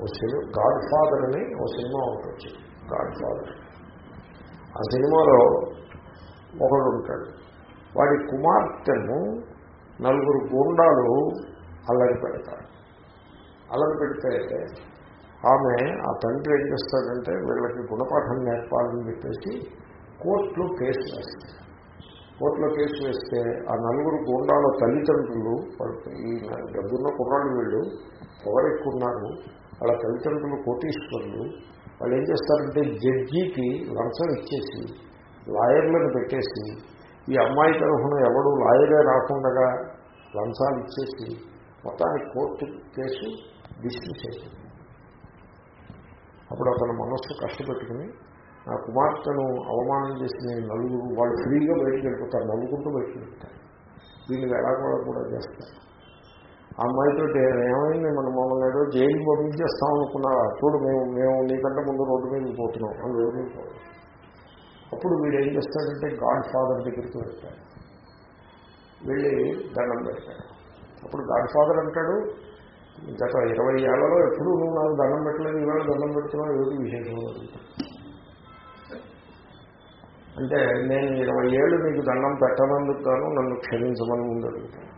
ఓ cinema God father అని ఓ cinema ఒకటి వచ్చింది. గాడ్ ఫాదర్ ఆ సినిమాలో ఒకడు ఉంటాడు. వాడి కుమార్తెను నలుగురు గుండాలు అల్లరి పెడతారు. అల్లరి పెడితే ఆమె ఆ తండ్రి ఏం చేస్తాడంటే వీళ్ళకి గుణపాఠం నేర్పాలని చెప్పేసి కోర్టులో కేసు వేస్తారు కోర్టులో కేసు వేస్తే ఆ నలుగురు గుండాల తల్లిదండ్రులు ఈ డబ్బున్న కుర్రాళ్ళు వీళ్ళు పొగరెక్కున్నారు వాళ్ళ తల్లిదండ్రులు కోటీశ్వరులు వాళ్ళు ఏం చేస్తారంటే జడ్జికి లంచం ఇచ్చేసి లాయర్లను పెట్టేసి ఈ అమ్మాయి తరఫున ఎవడు లాయరే రాకుండా లంచాలు ఇచ్చేసి మొత్తానికి కోర్టు కేసు డిస్మిస్ అయిపోయింది అప్పుడు అతను మనస్సు కష్టపెట్టుకుని నా కుమార్తెను అవమానం చేసిన నలుగురు వాళ్ళు ఫ్రీగా బయటకు వెళ్ళిపోతారు నవ్వుకుంటూ బయటికి వెళ్తారు. దీన్ని వేళాకోళం కూడా చేస్తారు. ఆ అమ్మాయితో ఏమైంది? మనం మమ్మల్ని ఏదో జైలుకి పంపించేస్తాం అనుకున్నారా చూడు మేము మేము నీకంటే ముందు రోడ్డు మీద పోతున్నాం అని వివరించాలి అప్పుడు వీడు ఏం చేస్తాడంటే గాడ్ ఫాదర్ దగ్గరికి వెళ్తాడు. వెళ్ళి దండం పెడతాడు. అప్పుడు గాడ్ ఫాదర్ అంటాడు గత ఇరవై ఏళ్ళలో ఎప్పుడు నువ్వు నాకు దండం పెట్టలేదు ఈవేళ దండం పెడుతున్నావు ఏది విశేషం? అంటే నేను ఇరవై ఏళ్ళు నీకు దండం పెట్టనందుకు గాను నన్ను క్షమించమని ముందు అడుగుతాను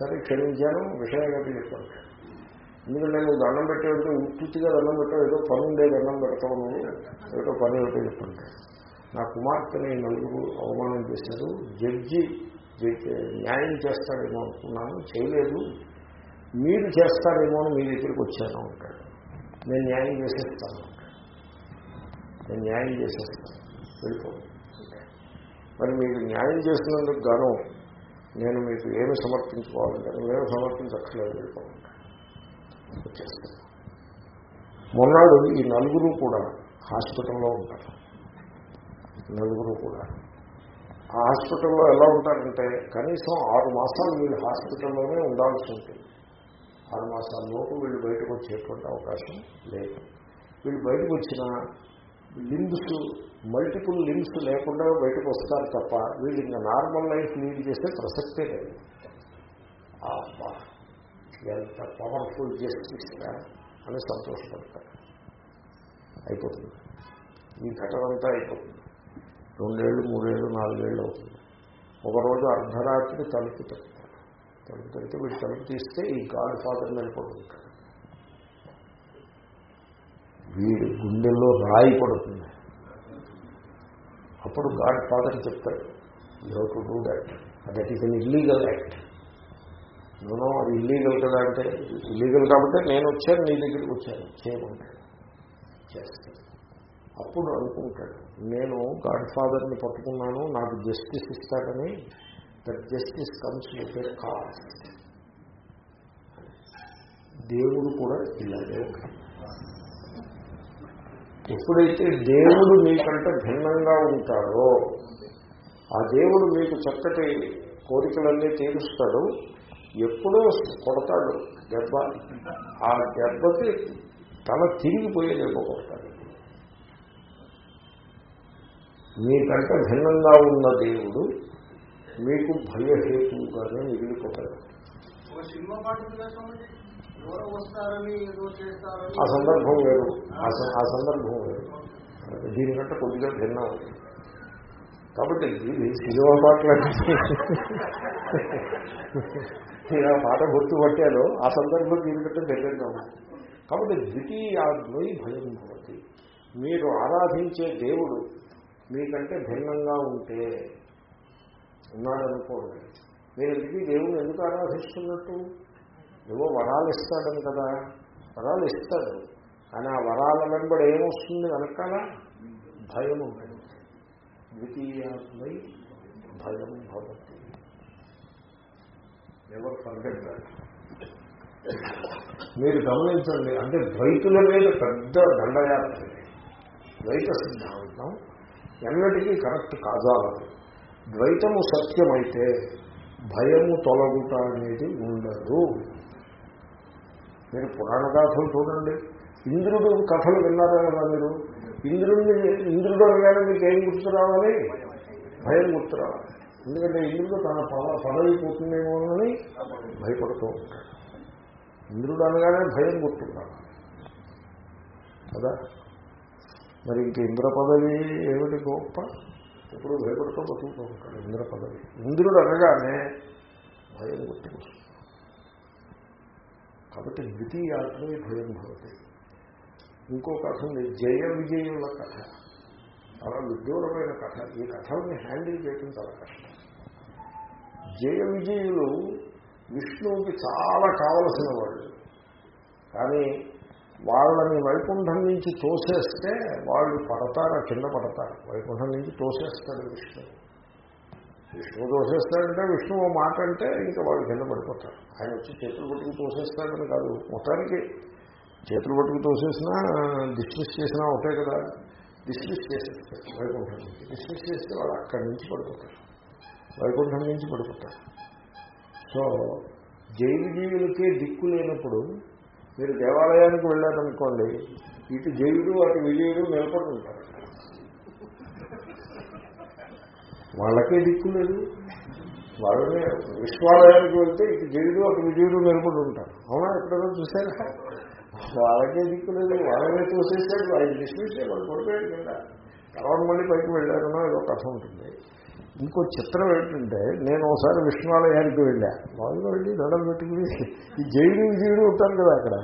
సరే క్షమించాను విషయాగతి చెప్పాను. ఎందుకంటే నువ్వు దండం పెట్టేవంటే ఉత్తుగా దండం పెట్టావు ఏదో పని ఉండే దండం పెడతావు నువ్వు ఏదో పని ఏమిటో చెప్పండి. నా కుమార్తెని నలుగురు అవమానం చేశారు. జడ్జి న్యాయం చేస్తాడేమో అనుకున్నాను చేయలేదు. మీరు చేస్తారేమో అని మీ దగ్గరికి వచ్చాను అంటాడు. నేను న్యాయం చేసేస్తాను నేను న్యాయం చేసేస్తాను. వెళ్ళిపో మరి మీరు న్యాయం చేసినందుకు గాను నేను మీకు ఏమి సమర్పించుకోవాలంటే నేను సమర్పించక్కర్లేదు వెళ్ళిపోమంటాడు వచ్చేస్తాను మొన్నాడు ఈ నలుగురు కూడా హాస్పిటల్లో ఉంటారు. నలుగురు కూడా. ఆ హాస్పిటల్లో ఎలా ఉంటారంటే కనీసం ఆరు మాసాలు వీళ్ళు హాస్పిటల్లోనే ఉండాల్సి ఉంటుంది. ఆరు మాసాల లోపు వీళ్ళు బయటకు వచ్చేటువంటి అవకాశం లేదు. వీళ్ళు బయటకు వచ్చిన లింబ్స్ మల్టిపుల్ లింబ్స్ లేకుండా బయటకు వస్తారు తప్ప వీళ్ళు ఇంకా నార్మల్ లైఫ్ లీడ్ చేస్తే ప్రసక్తే లేదు. ఎంత పవర్ఫుల్ జస్టిస్ అని సంతోషపడతారు. అయిపోతుంది. ఈ ఘటన అంతా అయిపోతుంది. రెండేళ్ళు మూడేళ్ళు నాలుగేళ్ళు అవుతుంది. ఒకరోజు అర్ధరాత్రి తలుపు తగ్గుతాడు తలుపు తగ్గితే వీడు తలుపు తీస్తే ఈ గాడ్ ఫాదర్ నిలబడుకుంటాడు వీడి గుండెల్లో రాయి పడుతుంది. అప్పుడు గాడ్ ఫాదర్ చెప్తాడు you to do that that is an illegal act నేను అది ఇల్లీగల్ కదా అంటే ఇల్లీగల్ కాబట్టి నేను వచ్చాను నీ దగ్గరికి వచ్చాను. చేయమంటాడు. చేస్తాను అప్పుడు అనుకుంటాడు నేను గాడ్ ఫాదర్ని పట్టుకున్నాను నాకు జస్టిస్ ఇస్తాడని that justice comes with cost దేవుడు కూడా ఇలాగే ఉంటాడు. ఎప్పుడైతే దేవుడు మీకంటే భిన్నంగా ఉంటాడో ఆ దేవుడు మీకు చక్కటి కోరికలన్నీ తీరుస్తాడు. ఎప్పుడో కొడతాడు దెబ్బ. ఆ దెబ్బకి తల తిరిగిపోయే దెబ్బ కొడతాడు. మీకంటే భిన్నంగా ఉన్న దేవుడు మీకు భయహేతువుగానే మిగిలిపోతాడు. ఆ సందర్భం వేరు. ఆ ఆ సందర్భం వేరు. దీనికంటే కొద్దిగా భిన్నం. కాబట్టి ఇది సినిమా పాటలు నేను ఆ పాట గుర్తుపట్టాను ఆ సందర్భం దీనికంటే భిన్నంగా ఉంది. కాబట్టి ద్వితీయాద్వై భయం భవతి. మీరు ఆరాధించే దేవుడు మీకంటే భిన్నంగా ఉంటే ఉన్నాడనుకోండి. మీరు ఇంటికి దేవుడు ఎందుకు ఆరాధిస్తున్నట్టు? ఏవో వరాలు ఇస్తాడని కదా. వరాలు ఇస్తాడు కానీ ఆ వరాల వెంబడి ఏమొస్తుంది వెనకాల? భయం ఉంటుంది. ద్వితీయాత్మై భయం భవతి. ఎవరు ఫర్గెట్ మీరు గమనించండి అంటే ద్వైతుల మీద పెద్ద దండయాత్ర. ద్వైత సిద్ధాంతం ఎన్నటికీ కరెక్ట్ కాజాలదు. ద్వైతము సత్యమైతే భయము తొలగుట అనేది ఉండదు. మీరు పురాణ గాథలు చూడండి. ఇంద్రుడు కథలు విన్నారా కదా మీరు? ఇంద్రుడిని ఇంద్రుడు అనగానే మీకు ఏం గుర్తు రావాలి? భయం గుర్తు రావాలి ఎందుకంటే ఇంద్రుడు తన పద పదవి పోతుందేమో అని భయపడుతూ ఉంటాడు. ఇంద్రుడు అనగానే భయం గుర్తుంటాడు కదా? మరి ఇంక ఇంద్ర పదవి ఏమిటి గొప్ప? ఎప్పుడు భయపడుతూ బతుకుతూ ఉంటాడు ఇంద్ర పదవి. ఇంద్రుడు అనగానే భయం గుర్తుకొస్తుంది కాబట్టి ద్వితీయాత్మే భయం భవతి. ఇంకో కథ ఉంది జయ విజయుల కథ. చాలా విదూరమైన కథ. ఈ కథల్ని హ్యాండిల్ చేయడం చాలా కష్టం. జయ విజయులు విష్ణువుకి చాలా కావలసిన వాళ్ళు. కానీ వాళ్ళని వైకుంఠం నుంచి తోసేస్తే వాళ్ళు పడతారు కింద పడతారు. వైకుంఠం నుంచి తోసేస్తాడు విష్ణు విష్ణువు తోసేస్తాడంటే విష్ణువు ఓ మాట అంటే ఇంకా వాళ్ళు కింద పడిపోతారు ఆయన వచ్చి చేతులు పట్టుకు తోసేస్తాడని కాదు. మొత్తానికి చేతులు పట్టుకు తోసేసినా డిస్మిస్ చేసినా ఒకటే కదా. డిస్మిస్ చేసేస్తారు వైకుంఠం నుంచి. డిస్మిస్ చేస్తే వాళ్ళు అక్కడి నుంచి పడిపోతారు వైకుంఠం నుంచి పడిపోతారు సో జైలు జీవులకే దిక్కు లేనప్పుడు మీరు దేవాలయానికి వెళ్ళారనుకోండి ఇటు జైలు అటు విజయుడు నిలబడి ఉంటారు. వాళ్ళకే దిక్కు లేదు. వాళ్ళనే విశ్వాలయానికి వెళ్తే ఇటు జైలు అటు విజయుడు నిలబడి ఉంటారు. అవునా? ఎప్పుడైనా చూసారా వాళ్ళకే దిక్కు లేదు. వాళ్ళనే చూసేసాడు. ఆయన డిస్మిస్ వాళ్ళు పడిపోయాడు కదా తర్వాత మళ్ళీ పైకి వెళ్ళారనో ఏదో కథ ఉంటుంది. ఇంకో చిత్రం ఏంటంటే నేను ఒకసారి విష్ణువాలయానికి వెళ్ళా. వాళ్ళు వెళ్ళి దొడలు పెట్టుకుని ఈ జైడు విజయుడు ఉంటారు కదా అక్కడ.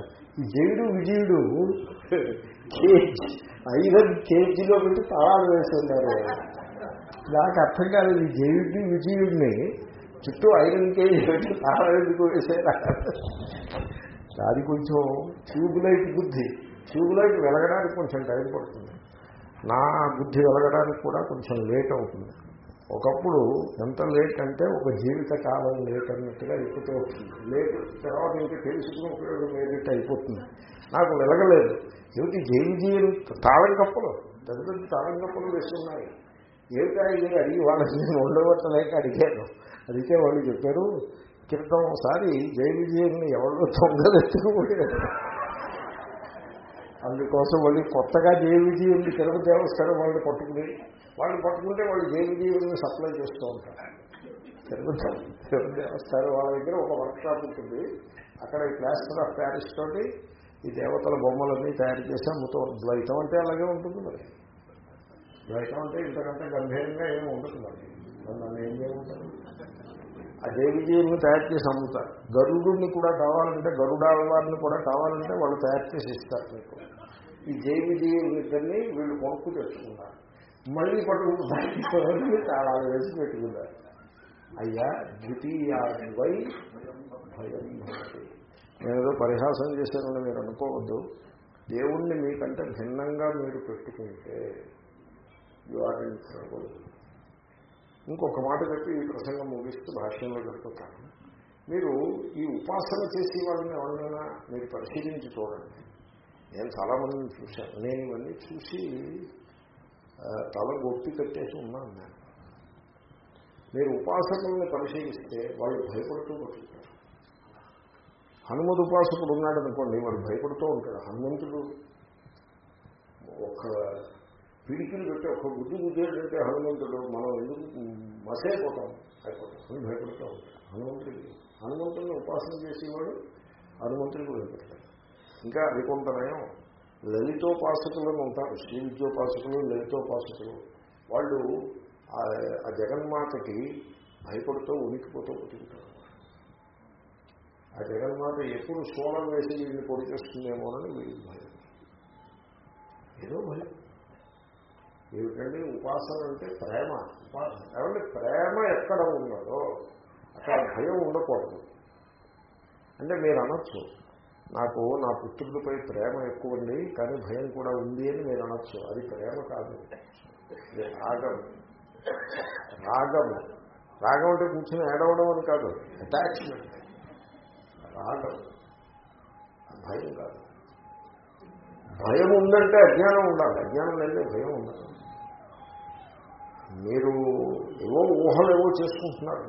ఈ జైడు విజయుడు కేజీ ఐరన్ కేజీలో పెట్టి తాళాలు వేస్తున్నారు నాకు అర్థం కాలేదు. ఈ విజయుడిని చుట్టూ ఐరన్ కేజీ పెట్టి తాళాలు అది కొంచెం ట్యూబ్ లైట్ బుద్ధి. ట్యూబ్ లైట్ వెలగడానికి కొంచెం టైం పడుతుంది. నా బుద్ధి వెలగడానికి కూడా కొంచెం లేట్ అవుతుంది. ఒకప్పుడు ఎంత లేట్ అంటే ఒక జీవిత కాలం లేట్ అన్నట్టుగా అయిపోతూ వస్తుంది లేట్ తర్వాత ఇంకా తెలుసుకుని ఉపయోగం లేట్ అయిపోతుంది. నాకు వెలగలేదు. ఏమిటి జైలు జీవులు తాళం కప్పలు? పెద్ద పెద్ద తాళం కప్పలు వేస్తున్నాయి ఏమిటా ఇది? అడిగి వాళ్ళకి నేను ఉండవట్టలేక అడిగాను. అడిగితే వాళ్ళు చెప్పారు క్రితం ఒకసారి జై జీవుల్ని ఎవరో తొందరెత్తుకుపోయారు అందుకోసం మళ్ళీ కొత్తగా జై జీవుల్ని తిరుపతి దేవస్థానం వాళ్ళని పట్టుకుని వాళ్ళు పట్టుకుంటే వాళ్ళు జై జీవుల్ని సప్లై చేస్తూ ఉంటారు. తిరుపతి దేవస్థానం వాళ్ళ దగ్గర ఒక వర్క్షాప్ ఉంటుంది. అక్కడ ఈ ప్లాస్టర్ ఆఫ్ ప్యారిస్ తోటి ఈ దేవతల బొమ్మలన్నీ తయారు చేసి అమ్ముతూ ద్వైతం అంటే అలాగే ఉంటుంది మరి. ద్వైతం అంటే ఇంతకంటే గంభీరంగా ఏమి ఉండదు మరి. నన్ను ఏం చేయమంటారు? ఆ దేవిజీవుని తయారు చేసి అమ్ముతారు. గరుడుని కూడా కావాలంటే గరుడావారిని కూడా కావాలంటే వాళ్ళు తయారు చేసి ఇస్తారు మీకు. ఈ జైవిజీవులిద్దరిని వీళ్ళు కొనుక్కు తెచ్చుకున్నారు మళ్ళీ పట్టుకుంటున్నారు చాలా వేసి పెట్టుకున్నారు అయ్యా ద్వితీయాన్వై భయం భవతి. నేనేదో పరిహాసం చేశానని మీరు అనుకోవద్దు. దేవుణ్ణి మీకంటే భిన్నంగా మీరు పెట్టుకుంటే యు ఆర్ ఇన్ ట్రబుల్ ఇంకొక మాట చెప్పి ఈ ప్రసంగం ముగిస్తూ భాష్యంలో చెప్పుతాను మీరు ఈ ఉపాసన చేసే వాళ్ళని ఎవరినైనా మీరు పరిశీలించి చూడండి. నేను చాలామందిని చూశాను. నేను ఇవన్నీ చూసి తల గొప్పి కట్టేసి ఉన్నాను నేను. మీరు ఉపాసకుల్ని పరిశీలిస్తే వాళ్ళు భయపడుతూ బతుకుతారు. హనుమద్ ఉపాసకుడు ఉన్నాడు అనుకోండి వాడు భయపడుతూ ఉంటాడు. హనుమంతుడు ఒక పిడికిలు పెట్టి ఒక బుద్ధి గుద్దేటంటే హనుమంతుడు మనం ఎందుకు మసైపోతాం? అయిపోతాం. అని భయపడుతూ. ఉంటాం హనుమంతుడికి హనుమంతుడిని ఉపాసన చేసేవాడు హనుమంతుడికి భయపడతాడు. ఇంకా అది కొంత నయం. లలితోపాసకులను ఉంటారు శ్రీ విద్యోపాసకులు లలితోపాసకులు. వాళ్ళు ఆ- జగన్మాతకి భయపడుతూ ఉనికిపోతూ బతుకుతారు ఆ జగన్మాత ఎప్పుడు సోలం వేసి వీడిని పొడి చేస్తుందేమోనని వీళ్ళు భయం. ఏదో భయం. ఏమిటండి? ఉపాసన అంటే ప్రేమ. ఉపాసన. ఏమంటే ప్రేమ ఎక్కడ ఉన్నదో అక్కడ భయం ఉండకూడదు. అంటే మీరు అనొచ్చు నాకు నా పుత్రుడిపై ప్రేమ ఎక్కువ ఉంది కానీ భయం కూడా ఉంది అని మీరు అనొచ్చు. అది ప్రేమ కాదు. రాగం. రాగం. రాగం అంటే కూర్చొని ఏడవడం అని కాదు. అటాచ్మెంట్ రాగం. భయం కాదు. భయం ఉందంటే అజ్ఞానం ఉండాలి. అజ్ఞానం లేదా భయం ఉండదు. మీరు ఏవో ఊహలు ఏవో చేసుకుంటున్నారు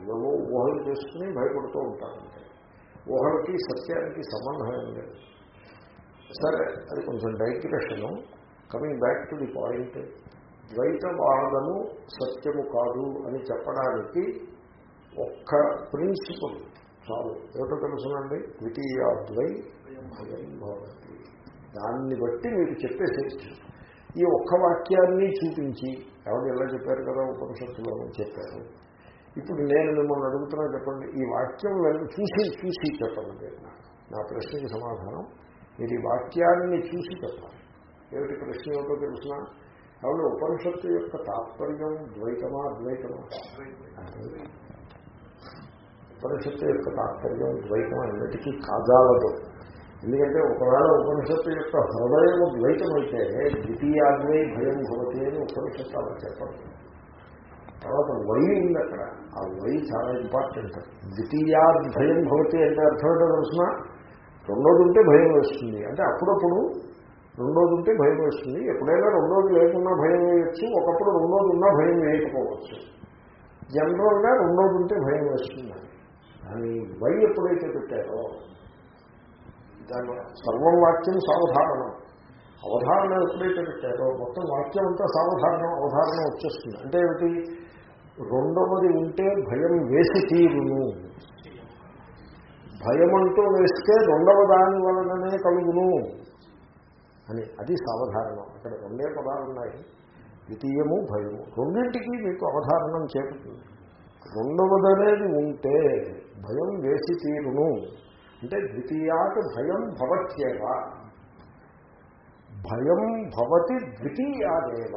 ఏవేవో ఊహలు చేసుకుని భయపడుతూ ఉంటారంటే ఊహలకి సత్యానికి సంబంధం ఏం లేదు. సరే అది కొంచెం digression. Coming back to the point. ద్వైతవాదము సత్యము కాదు అని చెప్పడానికి ఒక్క ప్రిన్సిపల్ చాలు. ఏమిటో తెలుసునండి? ద్వితీయాద్వై భయం భవతి. దాన్ని బట్టి మీరు చెప్పేసేయచ్చు ఈ ఒక్క వాక్యాన్ని చూపించి ఎవరు ఎలా చెప్పారు కదా ఉపనిషత్తులో చెప్పారు. ఇప్పుడు నేను మిమ్మల్ని అడుగుతున్నా చెప్పండి ఈ వాక్యం చూసి చూసి చెప్పండి మీరు నా ప్రశ్నకి సమాధానం మీరు ఈ వాక్యాన్ని చూసి చెప్పాలి ఏమిటి ప్రశ్న ఏమిటో తెలిసిన కాబట్టి ఉపనిషత్తు యొక్క తాత్పర్యం ద్వైతమా అద్వైతమా? ఉపనిషత్తు యొక్క తాత్పర్యం ద్వైతం అన్నిటికీ కాజాలదు. ఎందుకంటే ఒకవేళ ఉపనిషత్తు యొక్క హృదయం ద్వైతమైతే ద్వితీయాగ్నే భయం భవతి అని ఉపనిషత్తు అలా చెప్పండి తర్వాత వై ఉంది అక్కడ. ఆ వై చాలా ఇంపార్టెంట్ ద్వితీయాద్భయం భవతి అంటే అర్థం ఏంటో తెలుసిన? రెండోది ఉంటే భయం వేస్తుంది. అంటే అప్పుడప్పుడు రెండోది ఉంటే భయం వేస్తుంది. ఎప్పుడైనా రెండోది లేకున్నా భయం వేయచ్చు. ఒకప్పుడు రెండోది ఉన్నా భయం వేయకపోవచ్చు. జనరల్గా రెండోది ఉంటే భయం వేస్తుంది. కానీ వై ఎప్పుడైతే పెట్టారో దాని సర్వం వాక్యం సావధారణం. అవధారణ ఎప్పుడైతే పెట్టారో మొత్తం వాక్యం అంతా సావధారణం అవధారణ వచ్చేస్తుంది. అంటే ఏమిటి? రెండవది ఉంటే భయం వేసి తీరును. భయం అంటూ వేస్తే రెండవ దాని వలననే కలుగును అని. అది సావధారణం. అక్కడ రెండే పదాలు ఉన్నాయి. ద్వితీయము భయము. రెండింటికి మీకు అవధారణం చేపుతుంది రెండవదనేది ఉంటే భయం వేసి తీరును. అంటే ద్వితీయాత్ భయం భవత్యేవ. భయం భవతి ద్వితీయాదేవ.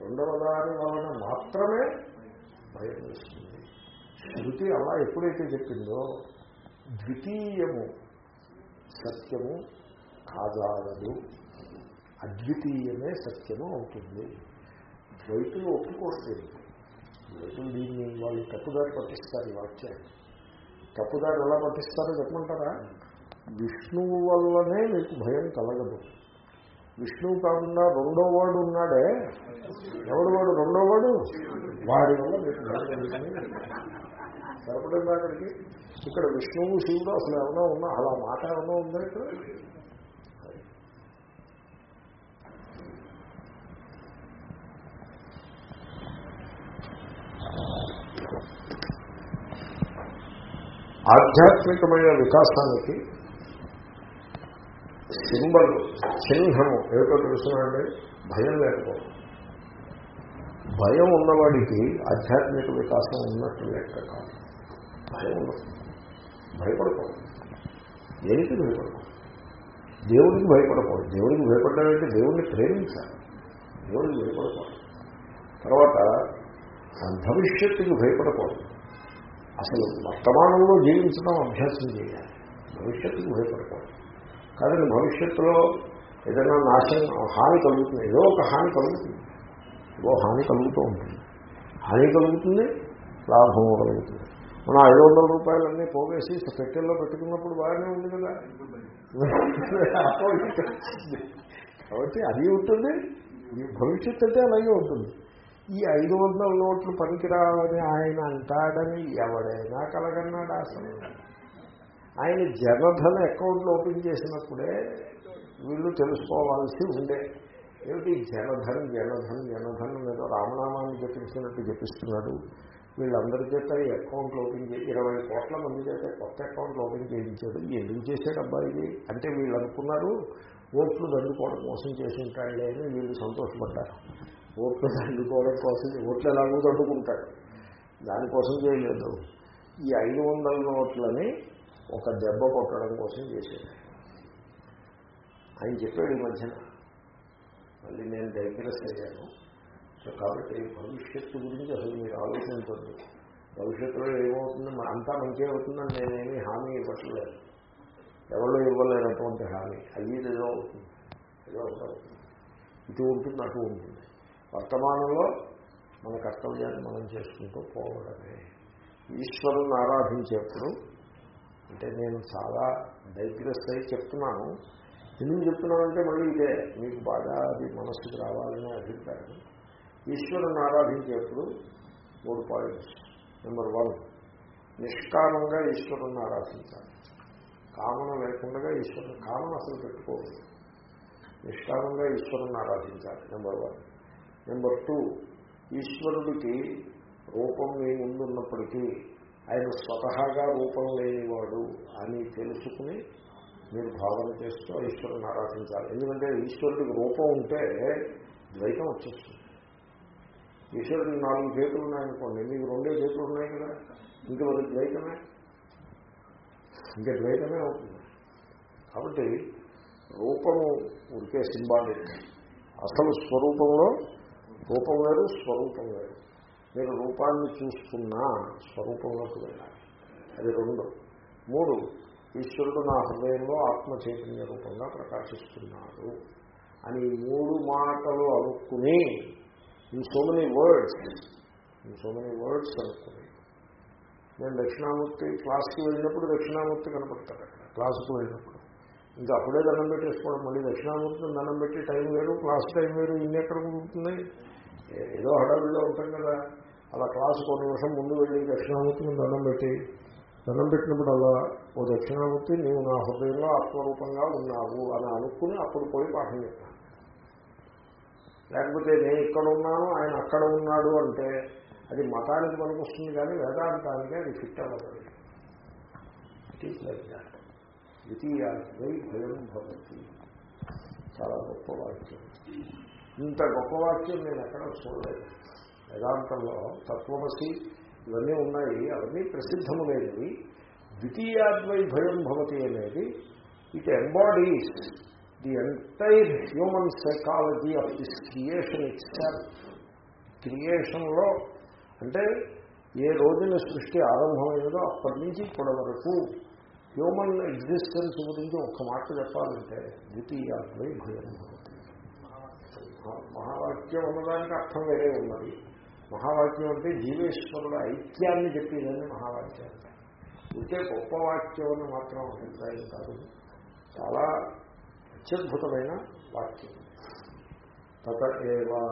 రెండవ దాని వలన మాత్రమే భయం వేస్తుంది. శృతి అలా ఎప్పుడైతే చెప్పిందో ద్వితీయము సత్యము కాదాలదు అద్వితీయమే సత్యము అవుతుంది. ద్వైతులు ఒప్పుకోలేదు ద్వైతులు దీన్ని వాళ్ళు తప్పుదారి పట్టిస్తారు వాక్యాన్ని. తప్పుదారి ఎలా పట్టిస్తారో చెప్పమంటారా? విష్ణువు వల్లనే మీకు భయం కలగదు. విష్ణువు కాకుండా రెండో వాడు ఉన్నాడే. ఎవడు వాడు? రెండో వాడు? వాడి వల్ల మీకు భయం అక్కడికి ఇక్కడ విష్ణువు శివుడు అసలు ఏమైనా ఉన్నా అలా మాట ఏమైనా ఉందా ఇక్కడ? ఆధ్యాత్మికమైన వికాసానికి సింబల్ చిహ్నము ఏమిటో తెలుసునండి? భయం లేకపోవడం. భయం ఉన్నవాడికి ఆధ్యాత్మిక వికాసం ఉన్నట్టు లెక్క కాదు. భయం ఉండదు. భయపడకూడదు. దేనికి భయపడకూడదు? దేవుడికి భయపడకూడదు. దేవుడికి భయపడ్డాడంటే దేవుడిని ప్రేమించాలి. దేవుడికి భయపడకూడదు. తర్వాత భవిష్యత్తుకి భయపడకూడదు. అసలు వర్తమానంలో జీవించడం అభ్యాసం చేయాలి. భవిష్యత్తుకు భయపడకూడదు కాదండి భవిష్యత్తులో ఏదైనా నాశనం హాని కలుగుతుంది. ఏదో ఒక హాని కలుగుతుంది. ఏదో హాని కలుగుతూ ఉంటుంది. హాని కలుగుతుంది లాభము కలుగుతుంది. మనం ఐదు వందల రూపాయలన్నీ పోగేసి పెట్టెల్లో పెట్టుకున్నప్పుడు బాగానే ఉంది కదా. కాబట్టి అది ఉంటుంది. భవిష్యత్తు అంటే అలాగే ఉంటుంది. ఈ ఐదు వందల నోట్లు పనికిరావని ఆయన అంటాడని ఎవడైనా కలగన్నాడు అసలు ఆయన జనధన అకౌంట్లు ఓపెన్ చేసినప్పుడే వీళ్ళు తెలుసుకోవాల్సి ఉండే. ఏమిటి? జనధన్ జనధన్ జనధన్ ఏదో రామనామాన్ని జపించినట్టు జపిస్తున్నాడు. వీళ్ళందరి చేత ఈ అకౌంట్లు ఓపెన్ చేసి ఇరవై కోట్ల మంది చేత కొత్త అకౌంట్లు ఓపెన్ చేయించాడు. ఎందుకు చేశాడు అబ్బాయి ఇది? అంటే వీళ్ళు అనుకున్నారు ఓట్లు దండుకోవడం మోసం చేసి ఉంటాడు అని వీళ్ళు సంతోషపడ్డారు. ఓట్లు దండుకోవడం కోసం ఓట్లు ఎలాగో దండుకుంటాడు. దానికోసం చేయలేదు. ఈ ఐదు వందల నోట్లని ఒక దెబ్బ కొట్టడం కోసం చేశాడు. ఆయన చెప్పాడు ఈ మధ్యన. మళ్ళీ నేను డైగ్రెస్ అయ్యాను. సో కాబట్టి భవిష్యత్తు గురించి అసలు మీరు ఆలోచించద్దు. భవిష్యత్తులో ఏమవుతుంది? అంతా మంచిగా అవుతుందని నేనేమి హామీ ఇవ్వట్లేదు. ఎవరో ఇవ్వలేనటువంటి హామీ. అయ్యేది ఏదో అవుతుంది. ఏదో ఒకటి అవుతుంది. ఇటు ఉంటుంది అటు ఉంటుంది. వర్తమానంలో మన కర్తవ్యాన్ని మనం చేసుకుంటూ పోవడమే. ఈశ్వరుని ఆరాధించేప్పుడు అంటే నేను చాలా డైగ్రెస్ అయి చెప్తున్నాను. ఎందుకు చెప్తున్నానంటే మళ్ళీ ఇదే మీకు బాగా అది మనస్సుకు రావాలనే అభిప్రాయం. ఈశ్వరుని ఆరాధించేప్పుడు మూడు పాయింట్స్. నెంబర్ వన్ నిష్కామంగా ఈశ్వరుని ఆరాధించాలి. కామన లేకుండా ఈశ్వరుని కామన అసలు పెట్టుకోకూడదు. నిష్కామంగా ఈశ్వరుని ఆరాధించాలి నెంబర్ వన్. నెంబర్ టూ ఈశ్వరుడికి రూపం ఏమి ఉన్నప్పటికీ ఆయన స్వతహాగా రూపం లేనివాడు అని తెలుసుకుని మీరు భావన చేస్తూ ఈశ్వరుని ఆరాధించాలి. ఎందుకంటే ఈశ్వరుడికి రూపం ఉంటే ద్వైతం వచ్చేస్తుంది. ఈశ్వరుడికి నాలుగు చేతులు ఉన్నాయనుకోండి మీకు రెండే చేతులు ఉన్నాయి కదా ఇంకా మరి ద్వైతమే? ఇంకా ద్వైతమే అవుతుంది. కాబట్టి రూపము ఉడికే సింబాలిక్. అసలు స్వరూపంలో రూపం వేరు స్వరూపం వేరు మీరు రూపాన్ని చూస్తున్నా స్వరూపంలోకి వెళ్ళాలి. అది రెండు. మూడు ఈశ్వరుడు నా హృదయంలో ఆత్మ చైతన్య రూపంగా ప్రకాశిస్తున్నాడు అని మూడు మాటలు అనుకుని in so many words in so many words అనుకుని నేను దక్షిణామూర్తి క్లాస్కి వెళ్ళినప్పుడు దక్షిణామూర్తి కనపడతాడు అక్కడ క్లాస్కి వెళ్ళినప్పుడు. ఇంకా అప్పుడే దండం పెట్టేసుకోవడం మళ్ళీ దక్షిణామూర్తిని దండం పెట్టి టైం వేరు క్లాస్ టైం వేరు ఇన్ని ఎక్కడ కుదురుతుంది ఏదో హడావిడిలో ఉంటాం కదా. అలా క్లాసు కొన్ని నిమిషం ముందు వెళ్ళి దక్షిణామూర్తిని దండం పెట్టి దండం పెట్టినప్పుడు అలా ఓ దక్షిణామూర్తి నీవు నా హృదయంలో ఆత్మరూపంగా ఉన్నావు అని అనుకుని అప్పుడు పోయి పాఠం చెప్తాను. లేకపోతే నేను ఇక్కడ ఉన్నాను ఆయన అక్కడ ఉన్నాడు అంటే అది మతానికి పనికొస్తుంది కానీ వేదాంతానికి అది ఫిట్ అవ్వదు. ఇట్ ఈస్ లైక్ దాట్ ద్వితీయాత్మై భయం భవతి. చాలా గొప్ప వాక్యం. ఇంత గొప్ప వాక్యం నేను ఎక్కడ చూడలేదు. వేదాంతంలో తత్వమసి ఇవన్నీ ఉన్నాయి. అవన్నీ ప్రసిద్ధములేనివి. ద్వితీయాద్వై భయం భవతి అనేది it embodies the entire human psychology of this creation its క్రియేషన్లో అంటే ఏ రోజున సృష్టి ఆరంభమైనదో అప్పటి నుంచి ఇప్పటి వరకు హ్యూమన్ ఎగ్జిస్టెన్స్ గురించి ఒక్క మాట చెప్పాలంటే ద్వితీయాద్వై భయం భవతి. మహావాక్యం ఉన్నదానికి అర్థం వేరే ఉన్నది. మహావాక్యం అంటే జీవేశ్వరుల ఐక్యాన్ని చెప్పేదని మహావాక్యం. ఇంకే గొప్ప వాక్యం అని మాత్రం అభిప్రాయం కాదు. చాలా అత్యద్భుతమైన వాక్యం. తత ఏవా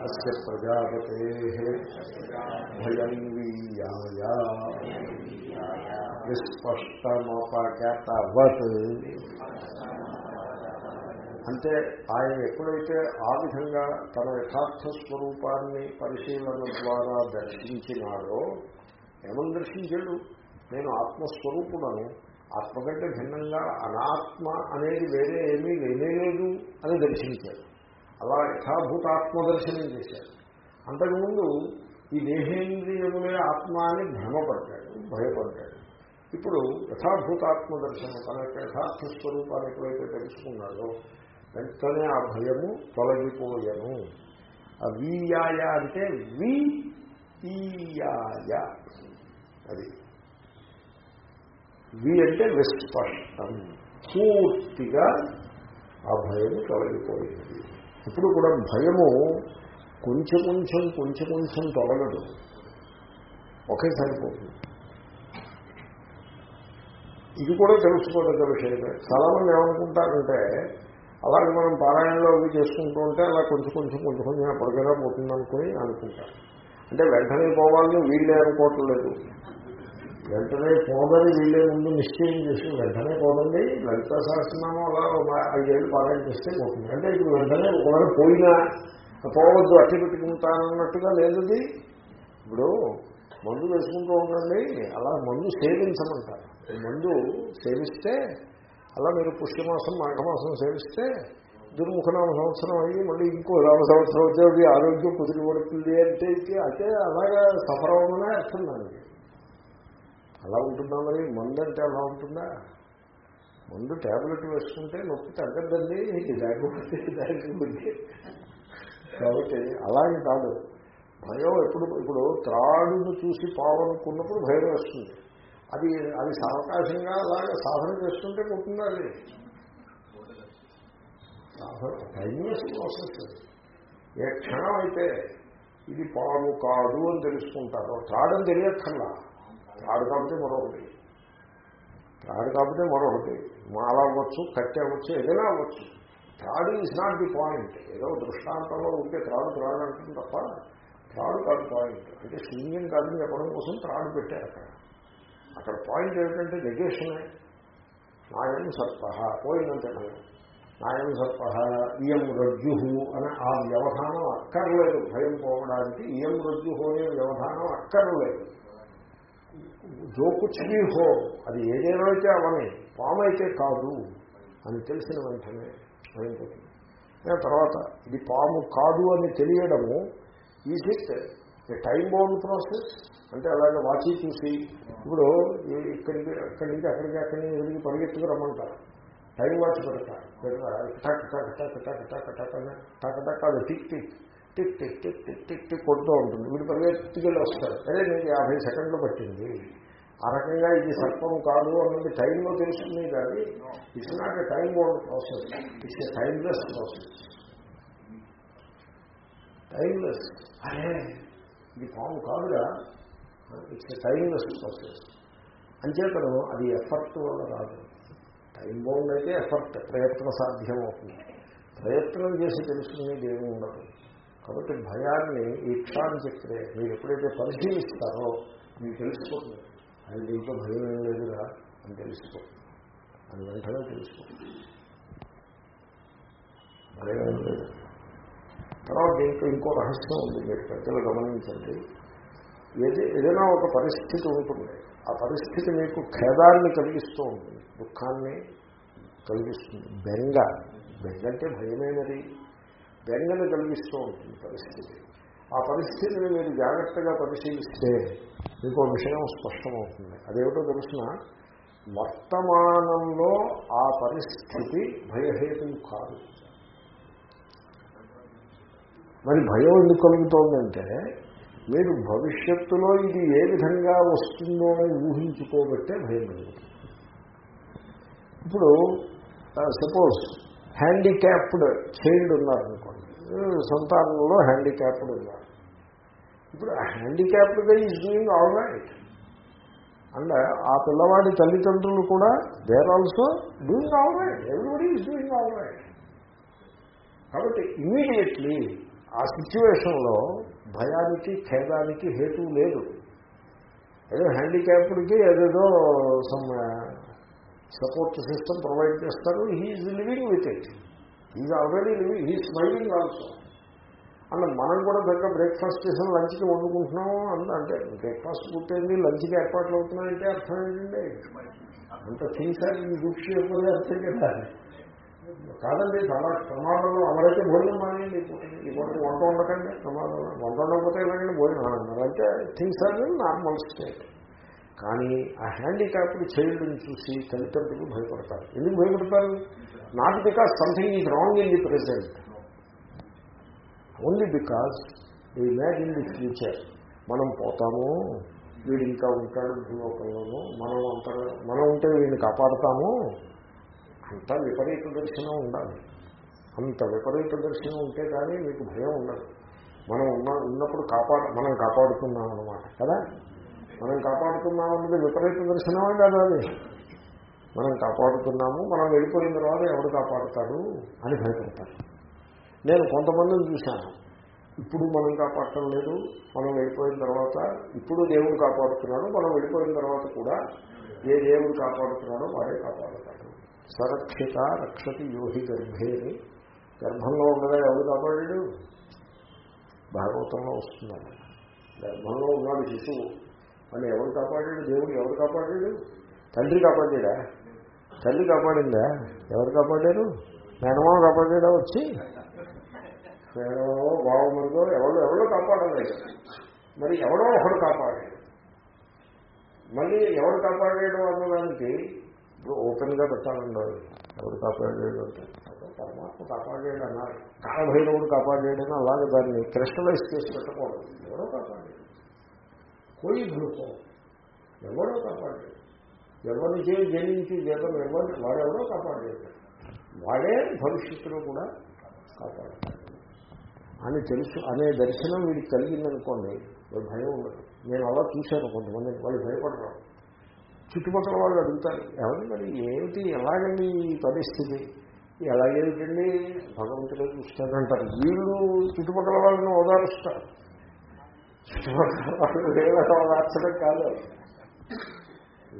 అస్ ప్రజాపతే భయం వీయాయ విస్పష్టమపగతవత్ అంటే ఆయన ఎప్పుడైతే ఆ విధంగా తన యథార్థ స్వరూపాన్ని పరిశీలన ద్వారా దర్శించినాడో ఏమని దర్శించాడు? నేను ఆత్మస్వరూపుడను ఆత్మ కంటే భిన్నంగా అనాత్మ అనేది వేరే ఏమీ లేనేలేదు అని దర్శించాడు. అలా యథాభూతాత్మ దర్శనం చేశాడు. అంతకుముందు ఈ దేహేంద్రియములే ఆత్మ అని భ్రమపడ్డాడు భయపడ్డాడు. ఇప్పుడు యథాభూతాత్మ దర్శనం తన యొక్క యథార్థ స్వరూపాన్ని ఎప్పుడైతే తెలుసుకున్నాడో వెంటనే ఆ భయము తొలగిపోయను. ఆ వీయాయ అంటే వి అది వి అంటే విస్పష్టం. పూర్తిగా ఆ భయము తొలగిపోయింది. ఇప్పుడు కూడా భయము కొంచెం కొంచెం కొంచెం కొంచెం తొలగదు. ఒకే సరిపోతుంది. ఇది కూడా తెలుసుకోదగ్గ విషయమే. చాలామంది ఏమనుకుంటారంటే అలాగే మనం పారాయణలో అవి చేసుకుంటూ ఉంటే అలా కొంచెం కొంచెం కొంచెం కొంచెం అప్పటికైనా పోతుంది అనుకుని అనుకుంటారు. అంటే వెంటనే పోవాలని వీళ్ళే అనుకోవట్లేదు. వెంటనే పోదని వీళ్ళే ముందు నిశ్చయం చేసి వెంటనే పోదండి లలిత సహస్రనామం అలా ఐదేళ్ళు పారాయణ చేస్తే పోతుంది. అంటే ఇప్పుడు వెంటనే ఒకవేళ పోయినా పోవద్దు అట్టి పెట్టుకుంటానన్నట్టుగా లేదు ఇప్పుడు మందు వేసుకుంటూ ఉండండి అలా మందు సేవించమంటారు. మందు సేవిస్తే అలా మీరు పుష్యమాసం మాఘమాసం సేవిస్తే దుర్ముఖనామ సంవత్సరం అయ్యి మళ్ళీ ఇంకో రామ సంవత్సరం వచ్చే ఆరోగ్యం కుదిరిపడుతుంది అంటే అయితే అలాగా సఫరమనే అర్థం దానికి. అలా ఉంటుందా మరి? మందు అంటే అలా ఉంటుందా? ముందు ట్యాబ్లెట్ వేసుకుంటే నొప్పి తగ్గద్దండి లేకపోతే దానికి ఉంది కాబట్టి అలాగే కాదు. భయం ఎప్పుడు ఇప్పుడు త్రాడును చూసి పావనుకున్నప్పుడు భయం వస్తుంది. అది అది సావకాశంగా అలాగే సాధన చేసుకుంటే పోతుంది అది? సాధన టైమ్లెస్ ప్రాసెస్ ఏ క్షణం అయితే ఇది పాము కాదు అని తెలుసుకుంటారు. త్రాడని తెలియక్కర్లా. త్రాడు కాబట్టి మరొకటి. త్రాడు కాబట్టి మరొకటి. మాల అవ్వచ్చు కట్టె అవ్వచ్చు ఏదైనా అవ్వచ్చు. త్రాడు ఈజ్ నాట్ ది పాయింట్ ఏదో దృష్టాంతంలో ఉంటే త్రాడు త్రాడు అంటుంది తప్ప త్రాడు కాదు పాయింట్ అంటే శూన్యం కాదని చెప్పడం కోసం త్రాడు పెట్టారు అక్కడ. అక్కడ పాయింట్ ఏమిటంటే నెగేషనే నాయం సర్ప పోయిందంటే నాయం సర్ప ఇయం రజ్జు అని ఆ వ్యవధానం అక్కర్లేదు. భయం పోవడానికి ఇయం రజ్జు అనే వ్యవధానం అక్కర్లేదు. జోకుచ్చి హో అది ఏదేమైతే అవని పాము అయితే కాదు అని తెలిసిన వెంటనే భయం పోతుంది. తర్వాత ఇది పాము కాదు అని తెలియడము is it time bound process? అంటే అలాగే వాచి చూసి. ఇప్పుడు ఇక్కడికి అక్కడి నుంచి అక్కడికి అక్కడి నుంచి ఎదురికి పరిగెత్తుకు రమ్మంటారు. టైం వాచ్ పెడతారు. టక్ టక్ టక్ టక్ టక్ టక్ టక్ టక్ అది tick tick tick tick tick tick tick tick కొడుతూ ఉంటుంది. వీడు పరిగెత్తుకెళ్ళి వస్తారు అదే నేను యాభై సెకండ్లు పట్టింది. ఆ రకంగా ఇది సర్పం కాదు అన్నది టైంలో తెలుస్తుంది కానీ it's not a time bound process. It's a timeless process. Timeless. అరే! ఇది పాము కాదుగా ఇట్స్ టైమ్లెస్ ప్రాసెస్ అంచేతను అది ఎఫర్ట్ వల్ల రాదు టైం బౌండ్ అయితే ఎఫర్ట్ ప్రయత్న సాధ్యం అవుతుంది ప్రయత్నం చేసి తెలుసుకునేది ఏమి ఉండదు. కాబట్టి భయాన్ని ఈక్షాన్ని చెప్తే మీరు ఎప్పుడైతే పరిశీలిస్తారో మీకు తెలిసిపోతుంది అది దీంట్లో భయం ఏం లేదుగా అని తెలిసిపోతుంది అది వెంటనే తెలిసిపోతుంది భయం ఏం లేదు. తర్వాత దీంట్లో ఇంకో రహస్యం ఉంది మీరు పెద్దలు గమనించండి. ఏది ఏదైనా ఒక పరిస్థితి ఉంటుంది. ఆ పరిస్థితి మీకు ఖేదాన్ని కలిగిస్తూ ఉంటుంది. దుఃఖాన్ని కలిగిస్తుంది. బెంగ బెంగ అంటే భయమైనది. బెంగను కలిగిస్తూ ఉంటుంది పరిస్థితి. ఆ పరిస్థితిని మీరు జాగ్రత్తగా పరిశీలిస్తే మీకు ఒక విషయం స్పష్టమవుతుంది. అదేమిటో తెలుసిన వర్తమానంలో ఆ పరిస్థితి భయహేతు కాదు. మరి భయం ఎందుకు కలుగుతోందంటే మీరు భవిష్యత్తులో ఇది ఏ విధంగా వస్తుందో అని ఊహించుకోబట్టే భయం కలుగుతుంది. ఇప్పుడు సపోజ్ హ్యాండిక్యాప్డ్ చైల్డ్ ఉన్నారనుకోండి సంతానంలో హ్యాండిక్యాప్డ్ ఉన్నారు. ఇప్పుడు హ్యాండిక్యాప్డ్గా is doing all right and ఆ పిల్లవాడి తల్లిదండ్రులు కూడా they're also doing all right everybody is doing all right కాబట్టి ఇమీడియట్లీ ఆ సిచ్యువేషన్లో భయానికి ఖేదానికి హేతు లేదు. ఏదో హ్యాండిక్యాప్డ్కి ఏదేదో సమ్ సపోర్ట్ సిస్టమ్ ప్రొవైడ్ చేస్తారు. He is living with it. Is already living he smiling also. అన్న మనం కూడా దగ్గర బ్రేక్ఫాస్ట్ చేసిన లంచ్కి వండుకుంటున్నాము అంద అంటే బ్రేక్ఫాస్ట్ పుట్టేది లంచ్కి ఏర్పాట్లు అవుతున్నాయంటే అర్థం ఏంటండి? అంత థింగ్స్ అని ఈ గుడ్ షేప్ అర్థం కదా. కాదండి చాలా ప్రమాదంలో అమరైతే భోజనం మానేయండి ఈ పూట వంట ఉండకండి ప్రమాదంలో వంట ఉండకపోతే ఇలాగండి భోజనం అంటే థింగ్స్ అన్ని నార్మల్ స్టేట్ కానీ ఆ హ్యాండిక్యాప్డ్ చైల్డ్ని చూసి తల్లిదండ్రులు భయపడతారు. ఎందుకు భయపడతారు? Not because something is wrong in the present only because they imagine the future మనం పోతాము వీడు ఇంకా ఉంటాడు భూలోకంలోనూ మనం అంత మనం ఉంటే వీడిని కాపాడతాము. అంత విపరీత దర్శనం ఉండాలి. అంత విపరీత దర్శనం ఉంటే కానీ మీకు భయం ఉండదు. మనం ఉన్న ఉన్నప్పుడు కాపాడు మనం కాపాడుతున్నాం అనమాట కదా? మనం కాపాడుతున్నాం అన్నది విపరీత దర్శనమే కదా అది. మనం కాపాడుతున్నాము మనం వెళ్ళిపోయిన తర్వాత ఎవడు కాపాడుతాడు అని భయపడతారు. నేను కొంతమందిని చూశాను. ఇప్పుడు మనం కాపాడటం లేదు మనం వెళ్ళిపోయిన తర్వాత ఇప్పుడు దేవుడు కాపాడుతున్నాడు మనం వెళ్ళిపోయిన తర్వాత కూడా ఏ దేవుడు కాపాడుతున్నాడో వాడే కాపాడుతాడు సరక్షిత రక్షతి యోహి గర్భేని గర్భంలో ఉండగా ఎవరు కాపాడాడు? భాగవతంలో వస్తున్నాడు. గర్భంలో ఉన్నాడు శిశువు. అని ఎవరు కాపాడాడు? దేవుడు ఎవరు కాపాడాడు? తండ్రి కాపాడాడా? తల్లి కాపాడిందా? ఎవరు కాపాడారు? మేనమామ కాపాడాడా వచ్చి? మేనమామ బావమరిదో ఎవరు ఎవరో కాపాడలేదు మరి ఎవడో ఒకడు కాపాడాడు. మళ్ళీ ఎవరు కాపాడాడు అన్నదానికి ఇప్పుడు ఓపెన్గా పెట్టాలండి. ఎవరు కాపాడాడు అంటే పరమాత్మ కాపాడాడు అన్నారు. కాలభైరవుడు కాపాడాడు అని అలాగే దాన్ని క్రిస్టలైజ్ చేసి పెట్టకూడదు. ఎవరో కాపాడాడు కోయి గ్రూపం. ఎవరో కాపాడాడు ఎవరిని చేయి జనించి జీతం ఎవరు వాడెవరో కాపాడాడు వాడే భవిష్యత్తులో కూడా కాపాడతాడు అని తెలుసు అనే దర్శనం వీడికి కలిగిందనుకోండి వాడు భయం ఉండదు. నేను అలా చూశాను కొంతమంది వాళ్ళు భయపడరావు చుట్టుపక్కల వాళ్ళు అడుగుతారు ఎవరి మరి? ఏమిటి? ఎలాగండి ఈ పరిస్థితి? ఎలాగేమిటండి భగవంతుడే చూస్తారంటారు వీళ్ళు చుట్టుపక్కల వాళ్ళని ఓదారుస్తారు. చుట్టుపక్కల వాళ్ళు వేళ ఓదార్చడం కాదు.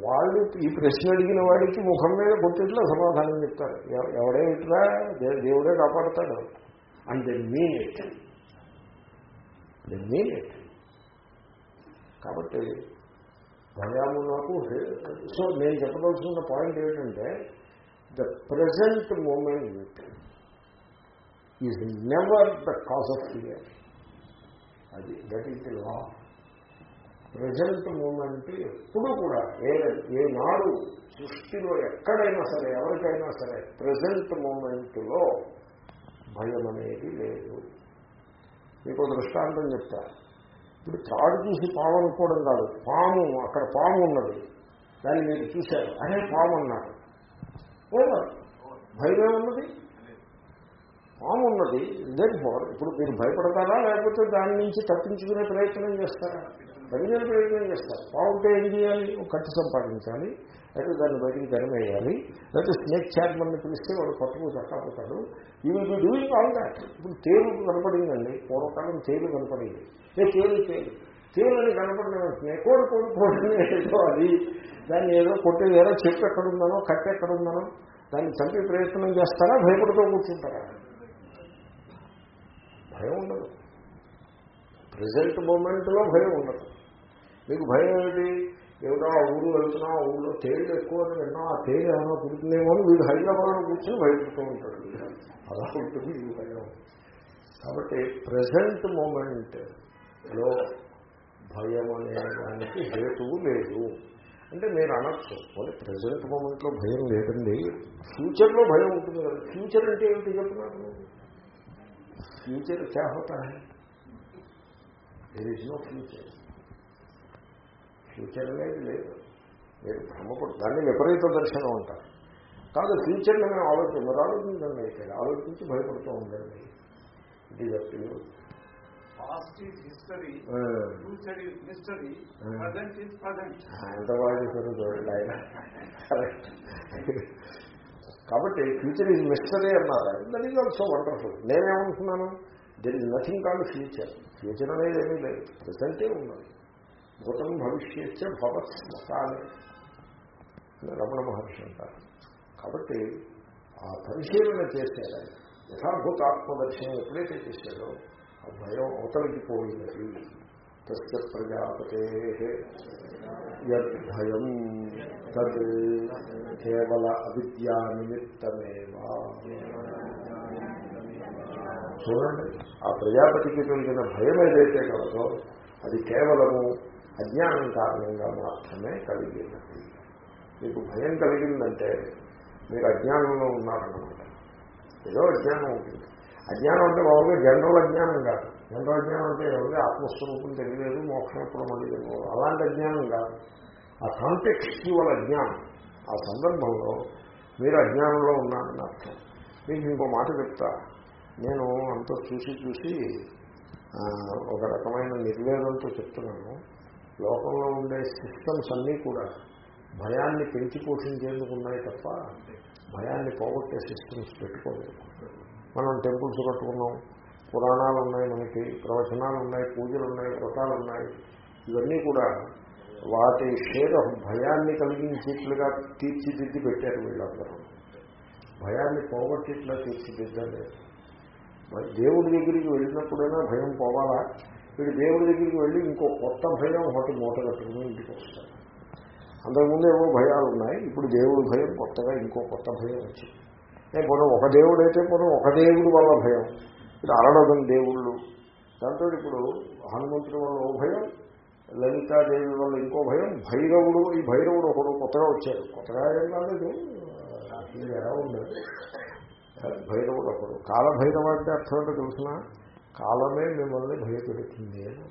వాళ్ళు ఈ ప్రశ్న అడిగిన వాడికి ముఖం మీద కొట్టిట్లో సమాధానం చెప్తారు. ఎవడే ఇట్లా? దేవుడే కాపాడతాడు. And then mean it then mean it కాబట్టి భయాము నాకు సో నేను చెప్పదలుచుకున్న పాయింట్ ఏంటంటే the present moment is never the cause of fear అది that is the law present moment ఎప్పుడు కూడా ఏ ఏ నాడు సృష్టిలో ఎక్కడైనా సరే ఎవరికైనా సరే ప్రజెంట్ మూమెంట్లో భయం అనేది లేదు. మీకు దృష్టాంతం చెప్తారు ఇప్పుడు త్రాడు చూసి పాము అనుకోవడం కాదు. పాము అక్కడ పాము ఉన్నది. దాన్ని మీరు చూశారు. అదే పాము అన్నారు. భయమే ఉన్నది? పాము ఉన్నది. లేదు ఫోర్ ఇప్పుడు మీరు భయపడతారా? లేకపోతే దాని నుంచి తప్పించుకునే ప్రయత్నం చేస్తారా? బయలుదేరి ప్రయత్నం చేస్తారు. పావుంటే ఏం చేయాలి? ఒక సంపాదించాలి. అయితే దాన్ని బయటికి తెరమేయాలి. లేకపోతే స్నేక్ చార్మన్ని పిలిస్తే వాడు పట్టుకు చక్కపోతాడు ఈ will be doing all that ఇప్పుడు తేలు కనపడిందండి. పూర్వకాలం తేలు కనపడింది. ఏ తేలు తేలు. తేలు అని కనపడిన వెంటనే కోడి కోడి కోడి ఏదో అది దాన్ని ఏదో కొట్టేది ఏదో చెప్పు ఎక్కడుందనో కట్టె ఎక్కడుందనో దాన్ని చంపే ప్రయత్నం చేస్తారా? భయపడుతూ కూర్చుంటారా? భయం ఉండదు. ప్రజెంట్ మూమెంట్లో భయం ఉండదు. మీకు భయం ఏమిటి? ఏమిటో ఆ ఊరు వెళ్తున్నా ఆ ఊళ్ళో తేళ్ళు ఎక్కువ అని విన్నా ఆ తేలి ఏమైనా పుడుతుందేమో అని వీడు హైదరాబాద్లో కూర్చొని భయపడుతూ ఉంటాడు. అలా ఉంటుంది ఈ భయం. కాబట్టి ప్రజెంట్ మూమెంట్లో భయం అనే దానికి హేతువు లేదు. అంటే మీరు అనొచ్చు పోనీ ప్రజెంట్ మూమెంట్లో భయం లేదండి. ఫ్యూచర్లో భయం ఉంటుంది కదా. ఫ్యూచర్ అంటే ఏమిటి చెప్తున్నారు ఫ్యూచర్ క్యా హోతా high? There is no future future అనేది లేదు. మీరు భ్రమపడు దాన్ని విపరీత దర్శనం అంటారు. కాదు ఫ్యూచర్లో మేము ఆలోచన మరి ఆలోచించండి అయితే ఆలోచించి భయపడుతూ ఉండండి. ఇది ప్రజెంట్ ఎంత బాగా చెప్పారు చూడండి ఆయన. కాబట్టి ఫ్యూచర్ ఈజ్ మిస్టరీ అన్నారు that is also wonderful నేనేమంటున్నాను? There is nothing call future future అనేది ఏమీ లేదు. ప్రజెంటే ఉన్నది. భూతం భవిష్యచ్చ భవత్ శ్మశానే అని రమణ మహర్షి అంటారు. కాబట్టి ఆ పరిశీలన చేశారు ఆయన యథాభూత ఆత్మదర్శనం ఎప్పుడైతే చేశాడో ఆ భయం అవతలికి పోయినది తస్య ప్రజాపతే యద్భయం తద్ కేవల అవిద్యా నిమిత్తమేవా. చూడండి ఆ ప్రజాపతికి కలిగిన భయం ఏదైతే కలదో అది కేవలము అజ్ఞానం కారణంగా మాత్రమే కలిగినది మీకు భయం కలిగిందంటే మీరు అజ్ఞానంలో ఉన్నారన్నమాట. ఏదో అజ్ఞానం ఉంటుంది. అజ్ఞానం అంటే మామూలుగా జనరల్ అజ్ఞానం కాదు. జనరల్ అజ్ఞానం అంటే ఎవరికి ఆత్మస్వరూపం తెలియలేదు మోక్షం ఎప్పుడు మళ్ళీ తెలియదు. అలాంటి అజ్ఞానం కాదు. ఆ కాంటెక్స్చువల్ అజ్ఞానం. ఆ సందర్భంలో మీరు అజ్ఞానంలో ఉన్నారని అర్థం. మీకు ఇంకో మాట చెప్తా. నేను అంత చూసి చూసి ఒక రకమైన నిర్వేదంతో చెప్తున్నాను. లోకంలో ఉండే సిస్టమ్స్ అన్నీ కూడా భయాన్ని పెంచి పోషించేందుకు ఉన్నాయి తప్ప భయాన్ని పోగొట్టే సిస్టమ్స్ పెట్టుకోలేదు. మనం టెంపుల్స్ కట్టుకున్నాం పురాణాలు ఉన్నాయి మనకి ప్రవచనాలు ఉన్నాయి పూజలు ఉన్నాయి వ్రతాలు ఉన్నాయి. ఇవన్నీ కూడా వాటి షేర్ భయాన్ని కలిగించేట్లుగా తీర్చిదిద్ది పెట్టారు వీళ్ళందరూ. భయాన్ని పోగొట్టేట్లా తీర్చిదిద్దలేదు. దేవుడి దగ్గరికి వెళ్ళినప్పుడైనా భయం పోవాలా? వీడు దేవుడి దగ్గరికి వెళ్ళి ఇంకో కొత్త భయం ఒకటి మూట కట్టుకుని ఇంటికి వస్తాడు. అంతకుముందు ఏవో భయాలు ఉన్నాయి ఇప్పుడు దేవుడి భయం కొత్తగా ఇంకో కొత్త భయం వచ్చింది. నేను ఒక దేవుడు అయితే పోనీ ఒక దేవుడి వల్ల భయం. ఇప్పుడు అరడదం దేవుళ్ళు. దాంతో ఇప్పుడు హనుమంతుడి వల్ల ఓ భయం లలితాదేవి వల్ల ఇంకో భయం భైరవుడు ఈ భైరవుడు ఒకడు కొత్తగా వచ్చాడు. కొత్తగా ఏం కాలేదు. ఎలా ఉండదు భైరవుడు ఒకడు. కాలభైరవ అంటే అర్థం ఏంటో తెలిసిన? కాలమే మిమ్మల్ని భయపెడుతుంది అని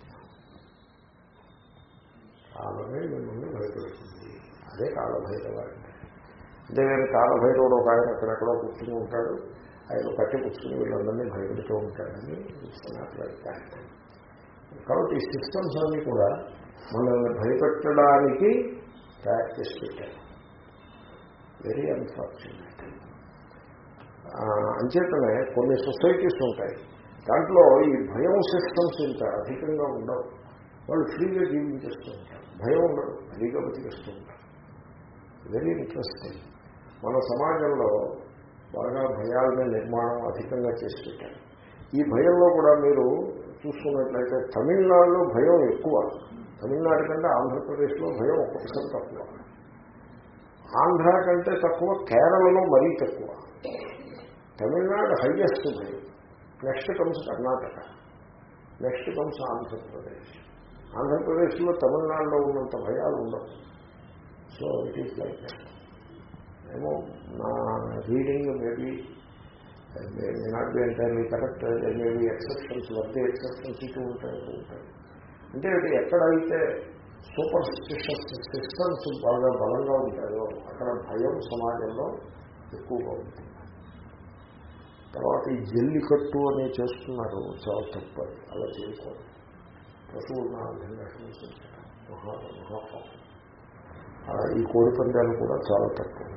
కాలమే మిమ్మల్ని భయపెడుతుంది. అదే కాలభైరవ అంటే అంతేగాని కాలభైరవుడు ఒక ఆయన అక్కడెక్కడో కూర్చుని ఉంటాడు. ఆయన కట్టి కూర్చుని వీళ్ళందరినీ భయపెడుతూ ఉంటాడని ఇస్తున్నట్లయితే కాబట్టి ఈ సిస్టమ్స్ అన్నీ కూడా మనల్ని భయపెట్టడానికి తయారు చేసి పెట్టారు వెరీ అన్ఫార్చునేట్ అంచేతనే కొన్ని సొసైటీస్ ఉంటాయి. దాంట్లో ఈ భయం సిస్టమ్స్ ఇంత అధికంగా ఉండవు. వాళ్ళు ఫ్రీగా జీవించేస్తూ ఉంటారు. భయం ఉండదు. ఫ్రీగా బతికేస్తూ ఉంటారు. వెరీ ఇంట్రెస్టింగ్ మన సమాజంలో బాగా భయాలని నిర్మాణం అధికంగా చేసి పెట్టారు. ఈ భయంలో కూడా మీరు చూసుకున్నట్లయితే తమిళనాడులో భయం ఎక్కువ. తమిళనాడు కంటే ఆంధ్రప్రదేశ్లో భయం ఒక్క పర్సెంట్ తక్కువ. ఆంధ్ర కంటే తక్కువ కేరళలో మరీ తక్కువ. తమిళనాడు హైయెస్ట్ భయం. Next comes Karnataka. Next comes Andhra Pradesh. ఆంధ్రప్రదేశ్లో తమిళనాడులో ఉన్నంత భయాలు ఉండవు. సో ఇట్ ఈస్ లైక్ ఏమో నా reading maybe may not be entirely correct maybe exceptions వద్దే ఎక్సెప్షన్స్ ఇటు ఉంటాయి ఉంటాయి. అంటే ఇది ఎక్కడైతే సూపర్ స్టిషస్ సిస్టమ్స్ బాగా బలంగా ఉంటాయో అక్కడ భయం సమాజంలో ఎక్కువగా ఉంటుంది. తర్వాత ఈ జల్లికట్టు అనే చేస్తున్నారు చాలా తప్పు అలా చేయకూడదు. పశువులను హింసించడం మహా మహాపాపం ఈ కోడి పందాలు కూడా చాలా తక్కువ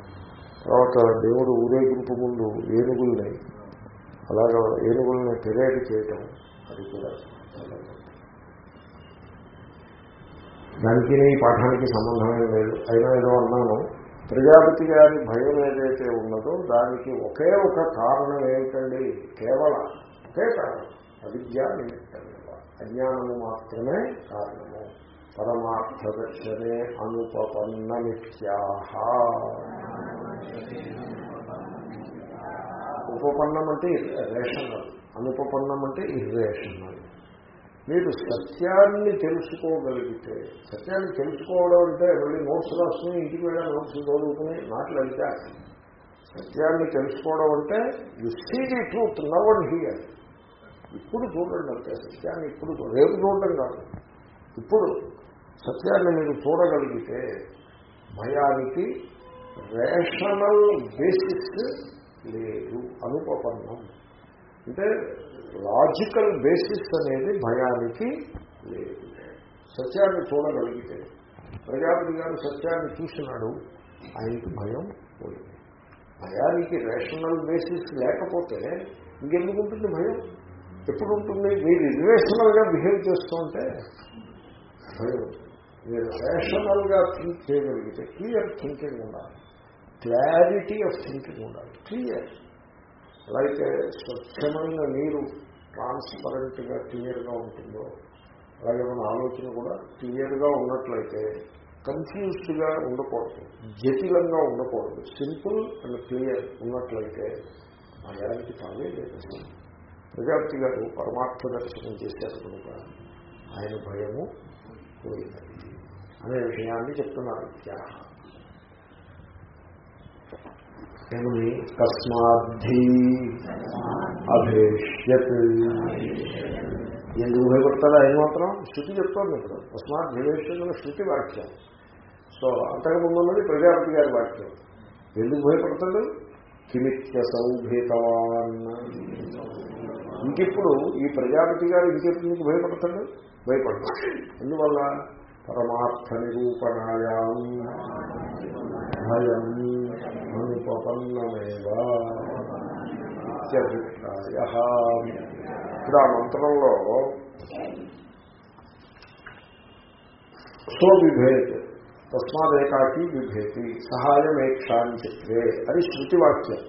తర్వాత దేవుడు ఊరేగింపు ముందు ఏనుగుల్ని అలాగా ఏనుగుల్ని పెరేడ్ చేయటం అది కూడా చాలా దానికి ఈ పాఠానికి సంబంధమే లేదు. అయినా ఏదో అన్నాను. ప్రజాపతి గారి భయం ఏదైతే ఉన్నదో దానికి ఒకే ఒక కారణం ఏమిటండి కేవలం ఒకే కారణం. అవిద్య నిమిత్తమేవ? అజ్ఞానము మాత్రమే కారణము. పరమార్థ దర్శనే అనుపపన్న మిథ్యాహ ఉపపన్నం అంటే రేషనల్ అనుపపన్నం అంటే ఇర్రేషనల్ మీరు సత్యాన్ని తెలుసుకోగలిగితే సత్యాన్ని తెలుసుకోవడం అంటే మళ్ళీ నోట్స్ రాసుకుని ఇంటికి వెళ్ళా నోట్స్ చదువుకుని మాట్లాడితే సత్యాన్ని తెలుసుకోవడం అంటే you see the truth now and here ఇప్పుడు చూడండి అంటే సత్యాన్ని ఇప్పుడు రేపు చూడడం కాదు. ఇప్పుడు సత్యాన్ని మీరు చూడగలిగితే భయానికి రేషనల్ బేసిస్ లేదు అనుపపన్నం. అంటే లాజికల్ బేసిస్ అనేది భయానికి లేదు. సత్యాన్ని చూడగలిగితే ప్రజాపతి గారు సత్యాన్ని చూసినాడు ఆయనకి భయం పోయింది. భయానికి రేషనల్ బేసిస్ లేకపోతే ఇంకెందుకు ఉంటుంది భయం? ఎప్పుడు ఉంటుంది మీరు ఇన్వేషనల్గా బిహేవ్ చేస్తుంటే భయం ఉంటుంది. మీరు రేషనల్గా థింక్ చేయగలిగితే క్లియర్ థింకింగ్ ఉండాలి. క్లారిటీ ఆఫ్ థింకింగ్ ఉండాలి. క్లియర్ ఎలా అయితే స్వచ్ఛమైన నీరు ట్రాన్స్పరెంట్గా క్లియర్గా ఉంటుందో అలాగే మన ఆలోచన కూడా క్లియర్గా ఉన్నట్లయితే కన్ఫ్యూజ్డ్గా ఉండకూడదు జటిలంగా ఉండకూడదు సింపుల్ అండ్ క్లియర్ ఉన్నట్లయితే భయానికి తానే లేదు. ప్రజాపతి గారు పరమాత్మ దర్శనం చేశారు కనుక ఆయన భయము పోయినది అనే విషయాన్ని చెప్తున్నారు. ఏమని తస్మాద్ధి అభేష్యత్. ఎందుకు భయపడతారా? ఆయన మాత్రం శృతి చెప్తోంది ఇప్పుడు. తస్మాత్ భవేష్యత్ శృతి వాక్యం. సో అంతకుముందు ఉన్నది ప్రజాపతి గారి వాక్యం. ఎందుకు భయపడతాడు? కిమిత్య సౌభేతవాన్. ఇంకెప్పుడు ఈ ప్రజాపతి గారు ఇంకెప్పుడు నీకు భయపడతాడు? భయపడతాడు. ఎందువల్ల? పరమార్థ నిరూపణాయా. భయం. అనుపన్నమేవా ఇత్యభిప్రాయ. ఇప్పుడు ఆ మంత్రంలో సో విభేద్ తస్మాదేకాకి విభేతి సహాయమేక్షాంచిత్రే అది శృతివాక్యం.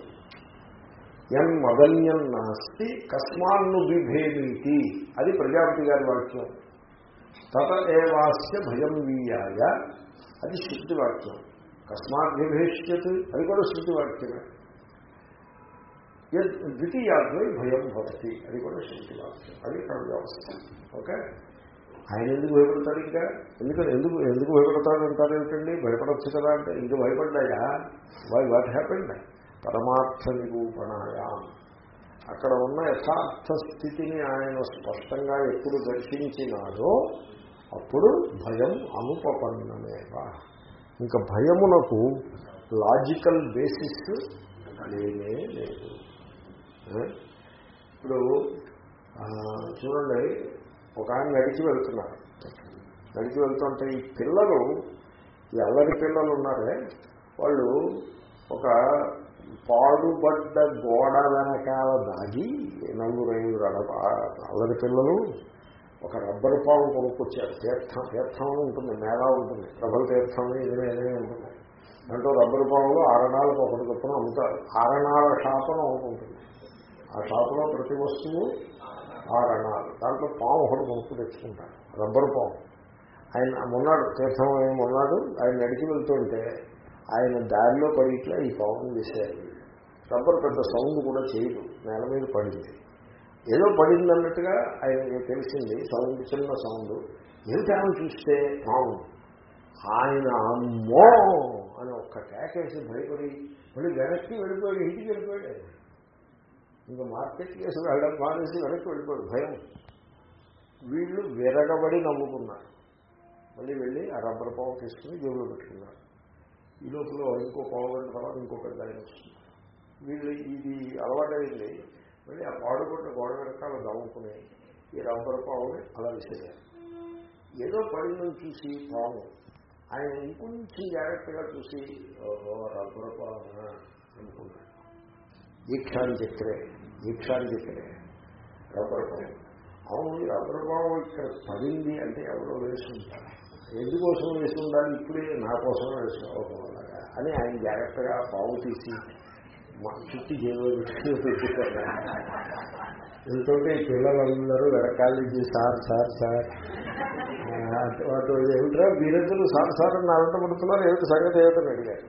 ఎన్ మదన్యం నాస్తి కస్మాన్ను బిభేమీతి అది ప్రజాపతి గారి వాక్యం. తత ఏవాస్య భయం వీయాయ అది శృతివాక్యం. కస్మాత్ విభేష్యత్ అది కూడా శృతి వాక్యమే ద్వితీయాద్వై భయం భవతి అది కూడా శృతివాక్యం. అది కళ వ్యవస్థ. ఓకే? ఆయన ఎందుకు భయపడతాడు ఇంకా? ఎందుకంటే ఎందుకు ఎందుకు భయపడతాడు అంటారు ఏమిటండి? భయపడచ్చు కదా అంటే ఇంక భయపడ్డాయా? Why what happened? పరమార్థ నిరూపణాయాం. అక్కడ ఉన్న యథార్థ స్థితిని ఆయన స్పష్టంగా ఎప్పుడు దర్శించినాడో అప్పుడు భయం అనుపపన్నమేవా ఇంకా భయమునకు లాజికల్ బేసిస్ లేనే లేదు. ఇప్పుడు చూడండి ఒక ఆయన నడిచి వెళ్తున్నారు. నడిచి వెళ్తుంటే ఈ పిల్లలు ఈ అల్లరి పిల్లలు ఉన్నారే వాళ్ళు ఒక పాడుబడ్డ గోడ వెనకాల దాగి నలుగురు ఐదుగురు అడ- అల్లరి పిల్లలు ఒక రబ్బరు పాము కొనుక్కొచ్చారు. తీర్థం తీర్థం అని ఉంటుంది మేళా ఉంటుంది రబ్బరు తీర్థం ఏదైనా ఏదైనా ఉంటుంది. దాంట్లో రబ్బరు పాములు ఆరణాలకు ఒకటి చొప్పున అమ్ముతారు. ఆరణాల షాపును ఒకటి ఉంటుంది. ఆ షాపులో ప్రతి వస్తువు ఆరణాలు. దాంట్లో పాము ఒకటి కొనుక్కు తెచ్చుకుంటారు. రబ్బరు పాము ఆయన మొన్నాడు తీర్థం ఏమి మొన్నాడు ఆయన నడిచి వెళ్తుంటే ఆయన దారిలో పడి ఇట్లా ఈ పావును వేసేయాలి రబ్బరు పెద్ద సౌండ్ కూడా చేయదు. నేల మీద పడింది. ఏదో పడింది అన్నట్టుగా ఆయన తెలిసింది సౌండ్ చిన్న సౌండ్. ఏమిటామని చూస్తే పాము ఆయన అమ్మో అని ఒక్క కేకేసి భయపడి మళ్ళీ వెనక్కి వెళ్ళిపోయాడు ఇంటికి వెళ్ళిపోయాడు ఇంకా మార్కెట్ కేసు వెళ్ళడం మానేసి వెనక్కి వెళ్ళిపోయాడు భయం. వీళ్ళు విరగబడి నవ్వుకున్నారు. మళ్ళీ వెళ్ళి ఆ రబ్బర్ పావు తీసుకుని జేబులో పెట్టుకున్నారు. ఈ లోపల ఇంకో పావు గంట తర్వాత ఇంకో పెద్ద ఆయన వస్తుంది. వీళ్ళు ఇది అలవాటైంది. మళ్ళీ ఆ పాడుపడిన గోడ వెనకాల నవ్వుకుని ఈ రబ్బర్ పావుని అలా విసిరారు. ఏదో పడిందని చూసి పాము. ఆయన ఇంకొంచెం జాగ్రత్తగా చూసి ఓహో రబ్బర్ పావునా అనుకున్నాడు. దీక్షాన్ని చక్రే దీక్షాన్ని చక్రే రబ్బర్ పావు. అవును ఈ రబ్బర్ పావు ఇక్కడ పడింది అంటే ఎవరో వేసి ఉంటారు. ఎందుకోసం వేసి ఉండాలి? ఇప్పుడే నా కోసం వేసుకోవడం అలాగా అని ఆయన జాగ్రత్తగా పావు తీసి చుట్టి జేబులో ఎందుకంటే ఈ పిల్లలందరూ వెనకాల నుంచి సార్ సార్ సార్. అటు ఏమిట్రా? మీరిద్దరు సార్ సార్ అని నారంట పడుతున్నారు. ఏమిటి సంగతి ఏమిటని అడిగారు.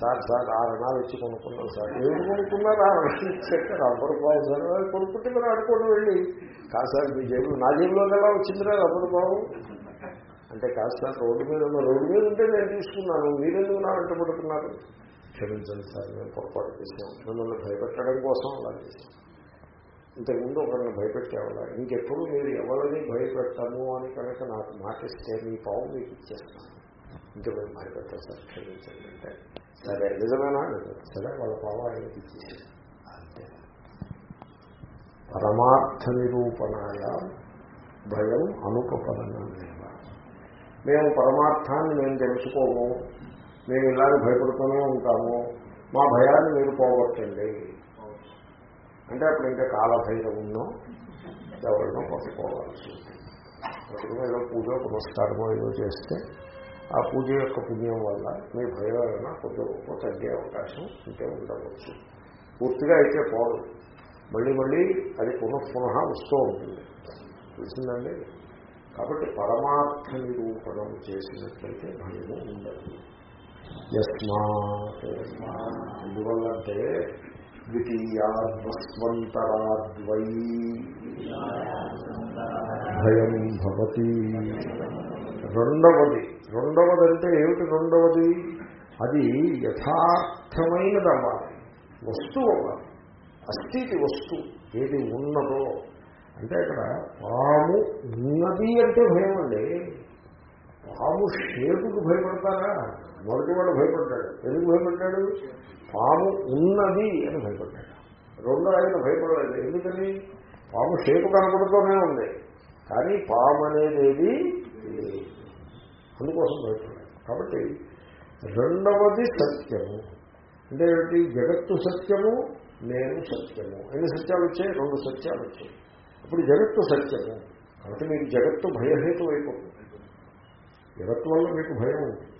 సార్ సార్ ఆ రణాలు ఇచ్చి కొనుక్కున్నాం సార్. ఏమిటి కొనుక్కున్నారు? ఆ రణాలు ఇచ్చాక రబ్బరు పావు సార్. కొనుక్కుంటే మీరు ఆడుకోండి వెళ్ళి. కాదు సార్ మీ జేబులో నా జేబులో ఎలా వచ్చిందిరా రబ్బరు పావు? అంటే కాదు సార్ రోడ్డు మీద ఉన్న రోడ్డు మీద ఉంటే నేను తీసుకున్నాను. మీరెందుకు నా వెంట పడుతున్నారు? క్షమించండి సార్ మేము పొరపాటు చేసాం మిమ్మల్ని భయపెట్టడం కోసం అలా చేసాం ఇంతకుముందు ఒకరిని భయపెట్టేవాళ్ళ. ఇంకెప్పుడు మీరు ఎవరిని భయపెట్టాము అని కనుక నాకు మాటిస్తే మీ పావు మీకు ఇచ్చేస్తాను. ఇంకా మేము భయపెట్టాం సార్ క్షమించండి అంటే. సరే నిజమేనా? సరే వాళ్ళ పావు ఆయనకి ఇచ్చేసాను అంతే. పరమార్థ నిరూపణాయ భయం అనుపపరణమేవ మేము పరమార్థాన్ని మేము తెలుసుకోము. మేము ఇలాగ భయపడుతూనే ఉంటాము మా భయాన్ని మీరు పోగొట్టండి. అంటే అప్పుడు ఇంకా కాలభైరవున్నో ఎవరినో పట్టుకోవాల్సి ఉంటుంది. ఏదో పూజ పురస్కారమో ఏదో చేస్తే ఆ పూజ యొక్క పుణ్యం వల్ల మీ భైరవైనా కొద్ది గొప్ప తగ్గే అవకాశం ఉంటే ఉండవచ్చు. పూర్తిగా అయితే పోదు. మళ్ళీ మళ్ళీ అది పునః పునః వస్తూ ఉంటుంది. తెలిసిందండి? కాబట్టి పరమార్థ నిరూపణం చేసినట్లయితే భయము ఉండదు. యస్మాత్. ఎందువల్లంటే ద్వితీయాద్వస్వంతరాద్వై. భయం భవతి. రెండవది. రెండవది అంటే ఏమిటి రెండవది? అది యథార్థమైనది అవ్వాలి వస్తువు అవ్వాలి. అస్థితి వస్తువు. ఏది ఉన్నదో. అంటే అక్కడ పాము ఉన్నది అంటే భయం అండి. పాము షేపుకు భయపడతారా? మొదటివాడు భయపడ్డాడు. ఎందుకు భయపడ్డాడు? పాము ఉన్నది అని భయపడ్డాడు. రెండో ఆయన భయపడలేదు. ఎందుకని? పాము షేపు కనపడుతూనే ఉంది. కానీ పాము అనేది అందుకోసం భయపడ్డాడు. కాబట్టి రెండవది సత్యము. అంటే ఏమిటి? జగత్తు సత్యము నేను సత్యము. ఎన్ని సత్యాలు వచ్చాయి? రెండు సత్యాలు వచ్చాయి. ఇప్పుడు జగత్తు సత్యము. కాబట్టి మీకు జగత్తు భయహేతు అయిపోతుంది జగత్ వల్ల మీకు భయం ఉంటుంది.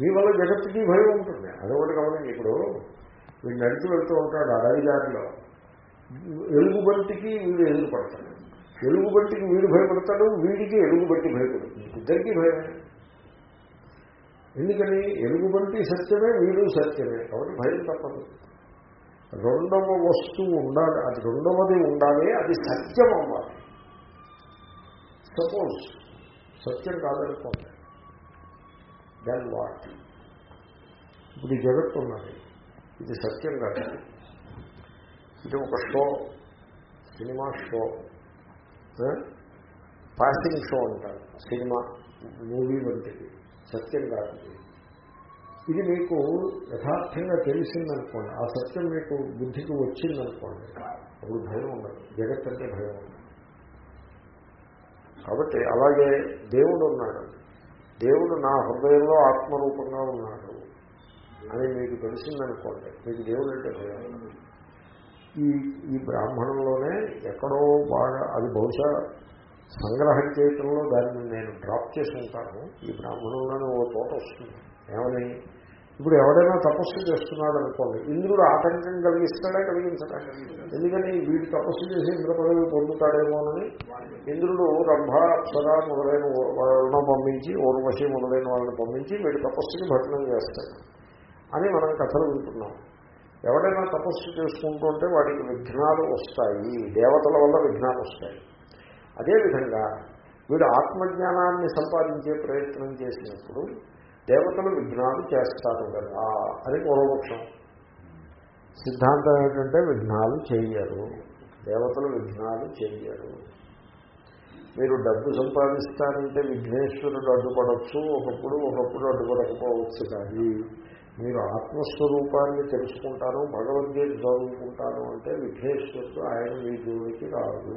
మీ వల్ల జగత్తుకి భయం ఉంటుంది. అదొకటి గమనించి ఇప్పుడు వీడు నడిచి వెళ్తూ ఉంటాడు అడవి దారిలో ఎలుగుబంటికి వీడు ఎదురుపడతాడు ఎలుగుబంటికి వీడు భయపడతాడు వీడికి ఎలుగుబంటి భయపడుతుంది. ఇద్దరికీ భయమే. ఎందుకని? ఎలుగుబంటి సత్యమే వీడు సత్యమే. కాబట్టి భయం తప్పదు. రెండవ వస్తువు ఉండాలి. అది రెండవది ఉండాలి. అది సత్యం అవ్వాలి. సపోజ్ సత్యం కాదనుకోండి దెన్ వాట్ ఇప్పుడు ఈ జగత్తు ఉన్నది ఇది సత్యం కాదు ఇది ఒక show cinema show passing show అంటారు సినిమా మూవీ వంటిది సత్యం కాదు ఇది. ఇది మీకు యథార్థంగా తెలిసిందనుకోండి ఆ సత్యం మీకు బుద్ధికి వచ్చిందనుకోండి అప్పుడు భయం ఉండదు జగత్ అంటే భయం ఉండదు కాబట్టి అలాగే దేవుడు ఉన్నాడు. దేవుడు నా హృదయంలో ఆత్మరూపంగా ఉన్నాడు అని మీకు తెలిసిందనుకోండి. మీకు దేవుడు అంటే భయం. ఈ ఈ బ్రాహ్మణంలోనే ఎక్కడో బాగా అది బహుశా సంగ్రహం చేయటంలో దాన్ని నేను డ్రాప్ చేసి ఉంటాను. ఈ బ్రాహ్మణంలోనే ఓ తోట వస్తుంది. ఏమని? ఇప్పుడు ఎవడైనా తపస్సు చేస్తున్నాడు అనుకోండి ఇంద్రుడు ఆటంకం కలిగిస్తాడా కలిగించడా? ఎందుకని వీడు తపస్సు చేసి ఇంద్ర పదవి పొందుతాడేమోనని ఇంద్రుడు రంభ అప్సర మొదలైన వాళ్ళను పంపించి ఊర్వశి మొదలైన వాళ్ళని పంపించి వీడి తపస్సుకి భగ్నం చేస్తాడు అని మనం కథలు వింటున్నాం. ఎవడైనా తపస్సు చేసుకుంటుంటే వాడికి విఘ్నాలు వస్తాయి దేవతల వల్ల విఘ్నాలు వస్తాయి. అదేవిధంగా వీడు ఆత్మజ్ఞానాన్ని సంపాదించే ప్రయత్నం చేసినప్పుడు దేవతలు విఘ్నాలు చేస్తారు కదా. అని పూర్వపక్షం. సిద్ధాంతం ఏంటంటే విఘ్నాలు చేయరు. దేవతలు విఘ్నాలు చేయరు. మీరు డబ్బు సంపాదిస్తారంటే విఘ్నేశ్వరుడు అడ్డుపడవచ్చు ఒకప్పుడు ఒకప్పుడు అడ్డుపడకపోవచ్చు కానీ మీరు ఆత్మస్వరూపాన్ని తెలుసుకుంటాను భగవద్గీత చదువుకుంటాను అంటే విఘ్నేశ్వరుడు ఆయన మీ జోలికి రాదు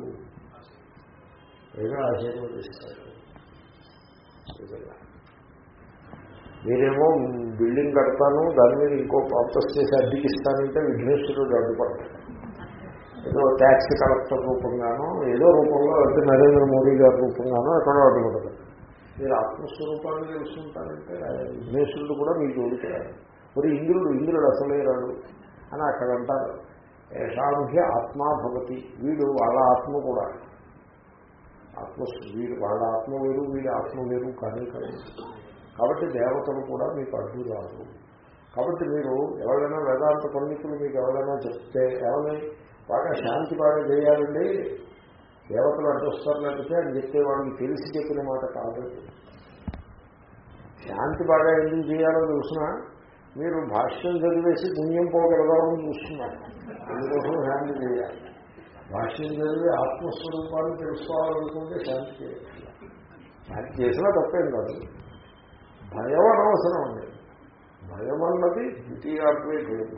ఏదో ఆశీర్వదిస్తారు మీరేమో బిల్డింగ్ కడతాను దాని మీద ఇంకో ప్రాసెస్ చేసి అద్దెకిస్తానంటే విఘ్నేశ్వరుడు అడ్డుపడతాడు ఏదో ట్యాక్స్ కలెక్టర్ రూపంగానో ఏదో రూపంలో అయితే నరేంద్ర మోడీ గారి రూపంగానో ఎక్కడో అడ్డుపడతాడు మీరు ఆత్మస్వరూపాన్ని తెలుసుకుంటారంటే విఘ్నేశ్వరుడు కూడా మీ జోలికి. రాడు మరి ఇంద్రుడు ఇంద్రుడు అసలే రాడు అని అక్కడ అంటారు. యశాంఖ్య ఆత్మా భవతి వీడు వాళ్ళ ఆత్మ కూడా. ఆత్మ వీడు వాళ్ళ ఆత్మ వేరు వీడి ఆత్మ వేరు కానీ కానీ. కాబట్టి దేవతలు కూడా మీకు అడ్డు రాదు కాబట్టి మీరు ఎవరైనా వేదాంత పండితులు మీకు ఎవరైనా చెప్తే ఏమని? బాగా శాంతి బాగా చేయాలండి. దేవతలు అడ్డొస్తారు లేకపోతే అని చెప్తే వాళ్ళకి తెలిసి చెప్పిన మాట కాదు. శాంతి బాగా ఎందుకు చేయాలో చూసినా మీరు భాష్యం చదివేసి పుణ్యం పోగలగాలని చూస్తున్నారు. అందుకోసం శాంతి చేయాలి. భాష్యం చదివి ఆత్మస్వరూపాన్ని తెలుసుకోవాలనుకుంటే శాంతి చేయాలి. శాంతి చేసినా తప్పేం కాదు. భయం అనవసరం అండి భయం అన్నది ద్వితీయాత్మే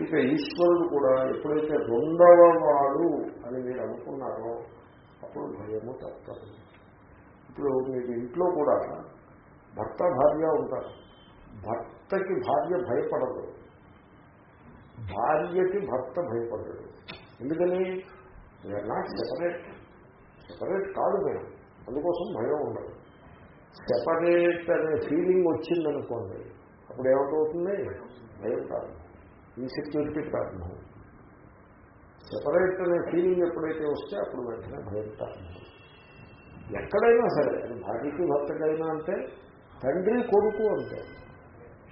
ఇక ఈశ్వరుడు కూడా ఎప్పుడైతే రెండవ వాడు అని మీరు అనుకున్నారో అప్పుడు భయము తప్పదు. ఇప్పుడు మీకు ఇంట్లో కూడా భర్త భార్య ఉంటారు. భర్తకి భార్య భయపడదు. భార్యకి భర్త భయపడదు. ఎందుకని? వీఆర్ నాట్ సెపరేట్ సెపరేట్ కాదు మేము. అందుకోసం భయం ఉండదు. సెపరేట్ అనే ఫీలింగ్ వచ్చిందనుకోండి అప్పుడు ఏమిటవుతుంది భయం కాదు. ఇన్సెక్యూరిటీ ప్రారంభం. సెపరేట్ అనే ఫీలింగ్ ఎప్పుడైతే వస్తే అప్పుడు వెంటనే భయం ప్రారంభం. ఎక్కడైనా సరే భార్యకి భర్తకైనా అంటే తండ్రి కొడుకు అంతే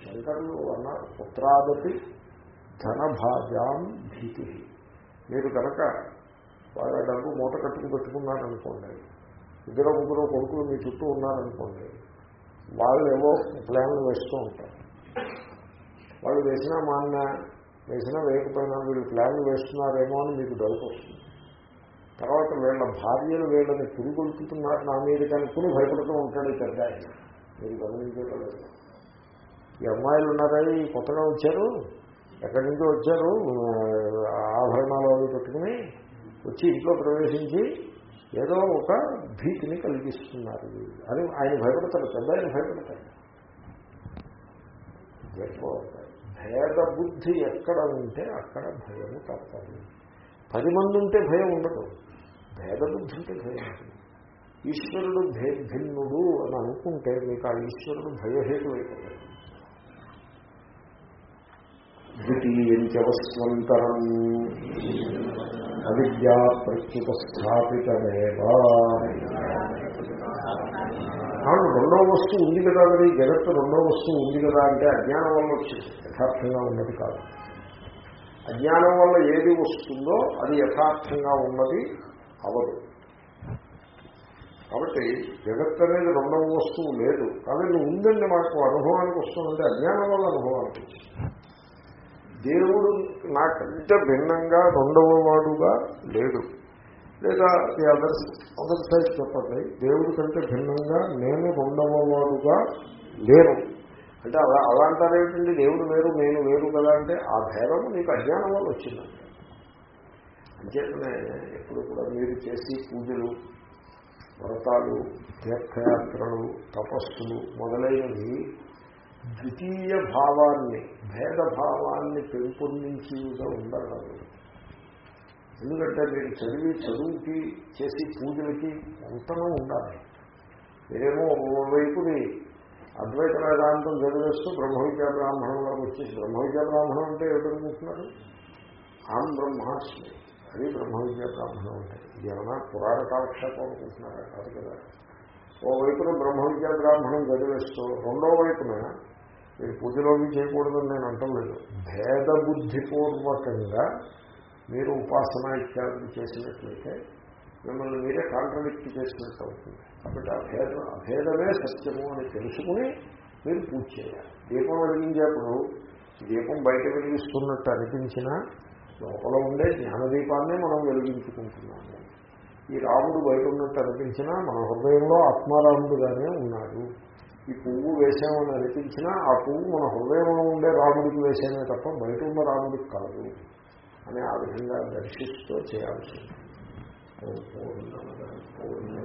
శంకరులు అన్నారు పుత్రాదపి ధనభాజాం భీతి. మీరు కనుక వాళ్ళ డబ్బు మూట కట్టుకు పెట్టుకున్నారనుకోండి ఇద్దరు ముగ్గురు కొడుకులు మీ చుట్టూ ఉన్నారనుకోండి వాళ్ళు ఏవో ప్లాన్లు వేస్తూ ఉంటారు. వాళ్ళు వేసినా మాన్న వేసినా వేయకపోయినా వీళ్ళు ప్లాన్లు వేస్తున్నారేమో అని మీకు డౌట్ వస్తుంది. తర్వాత వీళ్ళ భార్యలు వీళ్ళని పురుగొలుపుతున్నారు నా మీద కనుక్కుని భయపడుతూ ఉంటాడు పెద్ద ఆయన మీరు గమనించలేదు ఈ అమ్మాయిలు ఉన్నారా? ఈ కొత్తగా వచ్చారు? ఎక్కడి నుంచో వచ్చారు? ఆభరణాలు అవి పెట్టుకుని వచ్చి ఇంట్లో ప్రవేశించి ఏదో ఒక భీతిని కలిగిస్తున్నారు అని ఆయన భయపడతాడు పెద్ద ఆయన భయపడతాడు భేద బుద్ధి ఎక్కడ ఉంటే అక్కడ భయము తప్పదు. పది మంది ఉంటే భయం ఉండదు. భేద బుద్ధి ఉంటే భయం ఉంటుంది ఈశ్వరుడు భేద్భిన్నుడు అని అనుకుంటే మీకు ఆ ఈశ్వరుడు భయహేతు అయిపోతాడు ద్వితీయంచవస్వంతరం అవిద్యా ప్రత్యుపస్థాపితమేవా అవును రెండో వస్తువు ఉంది కదా మరి జగత్తు రెండో వస్తువు ఉంది కదా అంటే అజ్ఞానం వల్ల వచ్చింది. యథార్థంగా ఉన్నది కాదు. అజ్ఞానం వల్ల ఏది వస్తుందో అది యథార్థంగా ఉన్నది అవదు. కాబట్టి జగత్ అనేది రెండవ వస్తువు లేదు. కానీ ఉందండి మాకు అనుభవానికి వస్తుందంటే అజ్ఞానం వల్ల అనుభవానికి వచ్చింది. దేవుడు నాకంటే భిన్నంగా రెండవ వాడుగా లేడు. లేదా ఈ అదర్స్ అదర్ సైడ్ చెప్పండి. దేవుడి కంటే భిన్నంగా నేను రెండవ వాడుగా లేను. అంటే అలా అలా అంటారేమిటండి దేవుడు వేరు నేను వేరు కదా అంటే ఆ భేదం నీకు అజ్ఞానం వల్ల వచ్చిందంటే అంచేతనే ఎప్పుడు కూడా మీరు చేసి పూజలు వ్రతాలు తీర్థయాత్రలు తపస్సులు మొదలైనవి ద్వితీయ భావాన్ని భేదభావాన్ని భావాన్ని పెంపొందించేవిగా ఉండగలరు ఎందుకంటే మీరు చదివి చదువుకి చేసి పూజలకి ఎంతనో ఉండాలి. మీరేమో ఓవైపుని అద్వైత వేదాంతం చదివేస్తూ బ్రహ్మవిద్య బ్రాహ్మణంలోకి వచ్చేసి బ్రహ్మవిద్య బ్రాహ్మణం అంటే ఏమిటనుకుంటున్నారు? ఆం బ్రహ్మాస్మి. అది బ్రహ్మవిద్య బ్రాహ్మణం అంటే. ఇది ఏమైనా పురాణ కాలక్షేపం అనుకుంటున్నారా? కాదు కదా. ఓ వైపున బ్రహ్మవిద్య బ్రాహ్మణం చదివేస్తూ రెండో వైపున మీరు పూజలోవి చేయకూడదని నేను అంటలేదు. భేద బుద్ధిపూర్వకంగా మీరు ఉపాసన ఇత్యాదులు చేసినట్లయితే మిమ్మల్ని మీరే కాంట్రడిక్ట్ చేసినట్టు అవుతుంది. కాబట్టి అభేద అభేదమే సత్యము అని తెలుసుకుని మీరు పూజ చేయాలి. దీపం వెలిగించేప్పుడు దీపం బయట వెలిగిస్తున్నట్టు అనిపించినా లోపల ఉండే జ్ఞానదీపాన్ని మనం వెలిగించుకుంటున్నాము. ఈ రాముడు బయట ఉన్నట్టు అనిపించినా మన హృదయంలో ఆత్మారాముడుగానే ఉన్నాడు. ఈ పువ్వు వేసామని అనిపించినా ఆ పువ్వు మన హృదయంలో ఉండే రాముడికి వేసామే తప్ప బయట ఉన్న రాముడికి కాదు అని ఆ విధంగా దర్శిస్తూ చేయాల్సి పూర్ణ పూర్ణ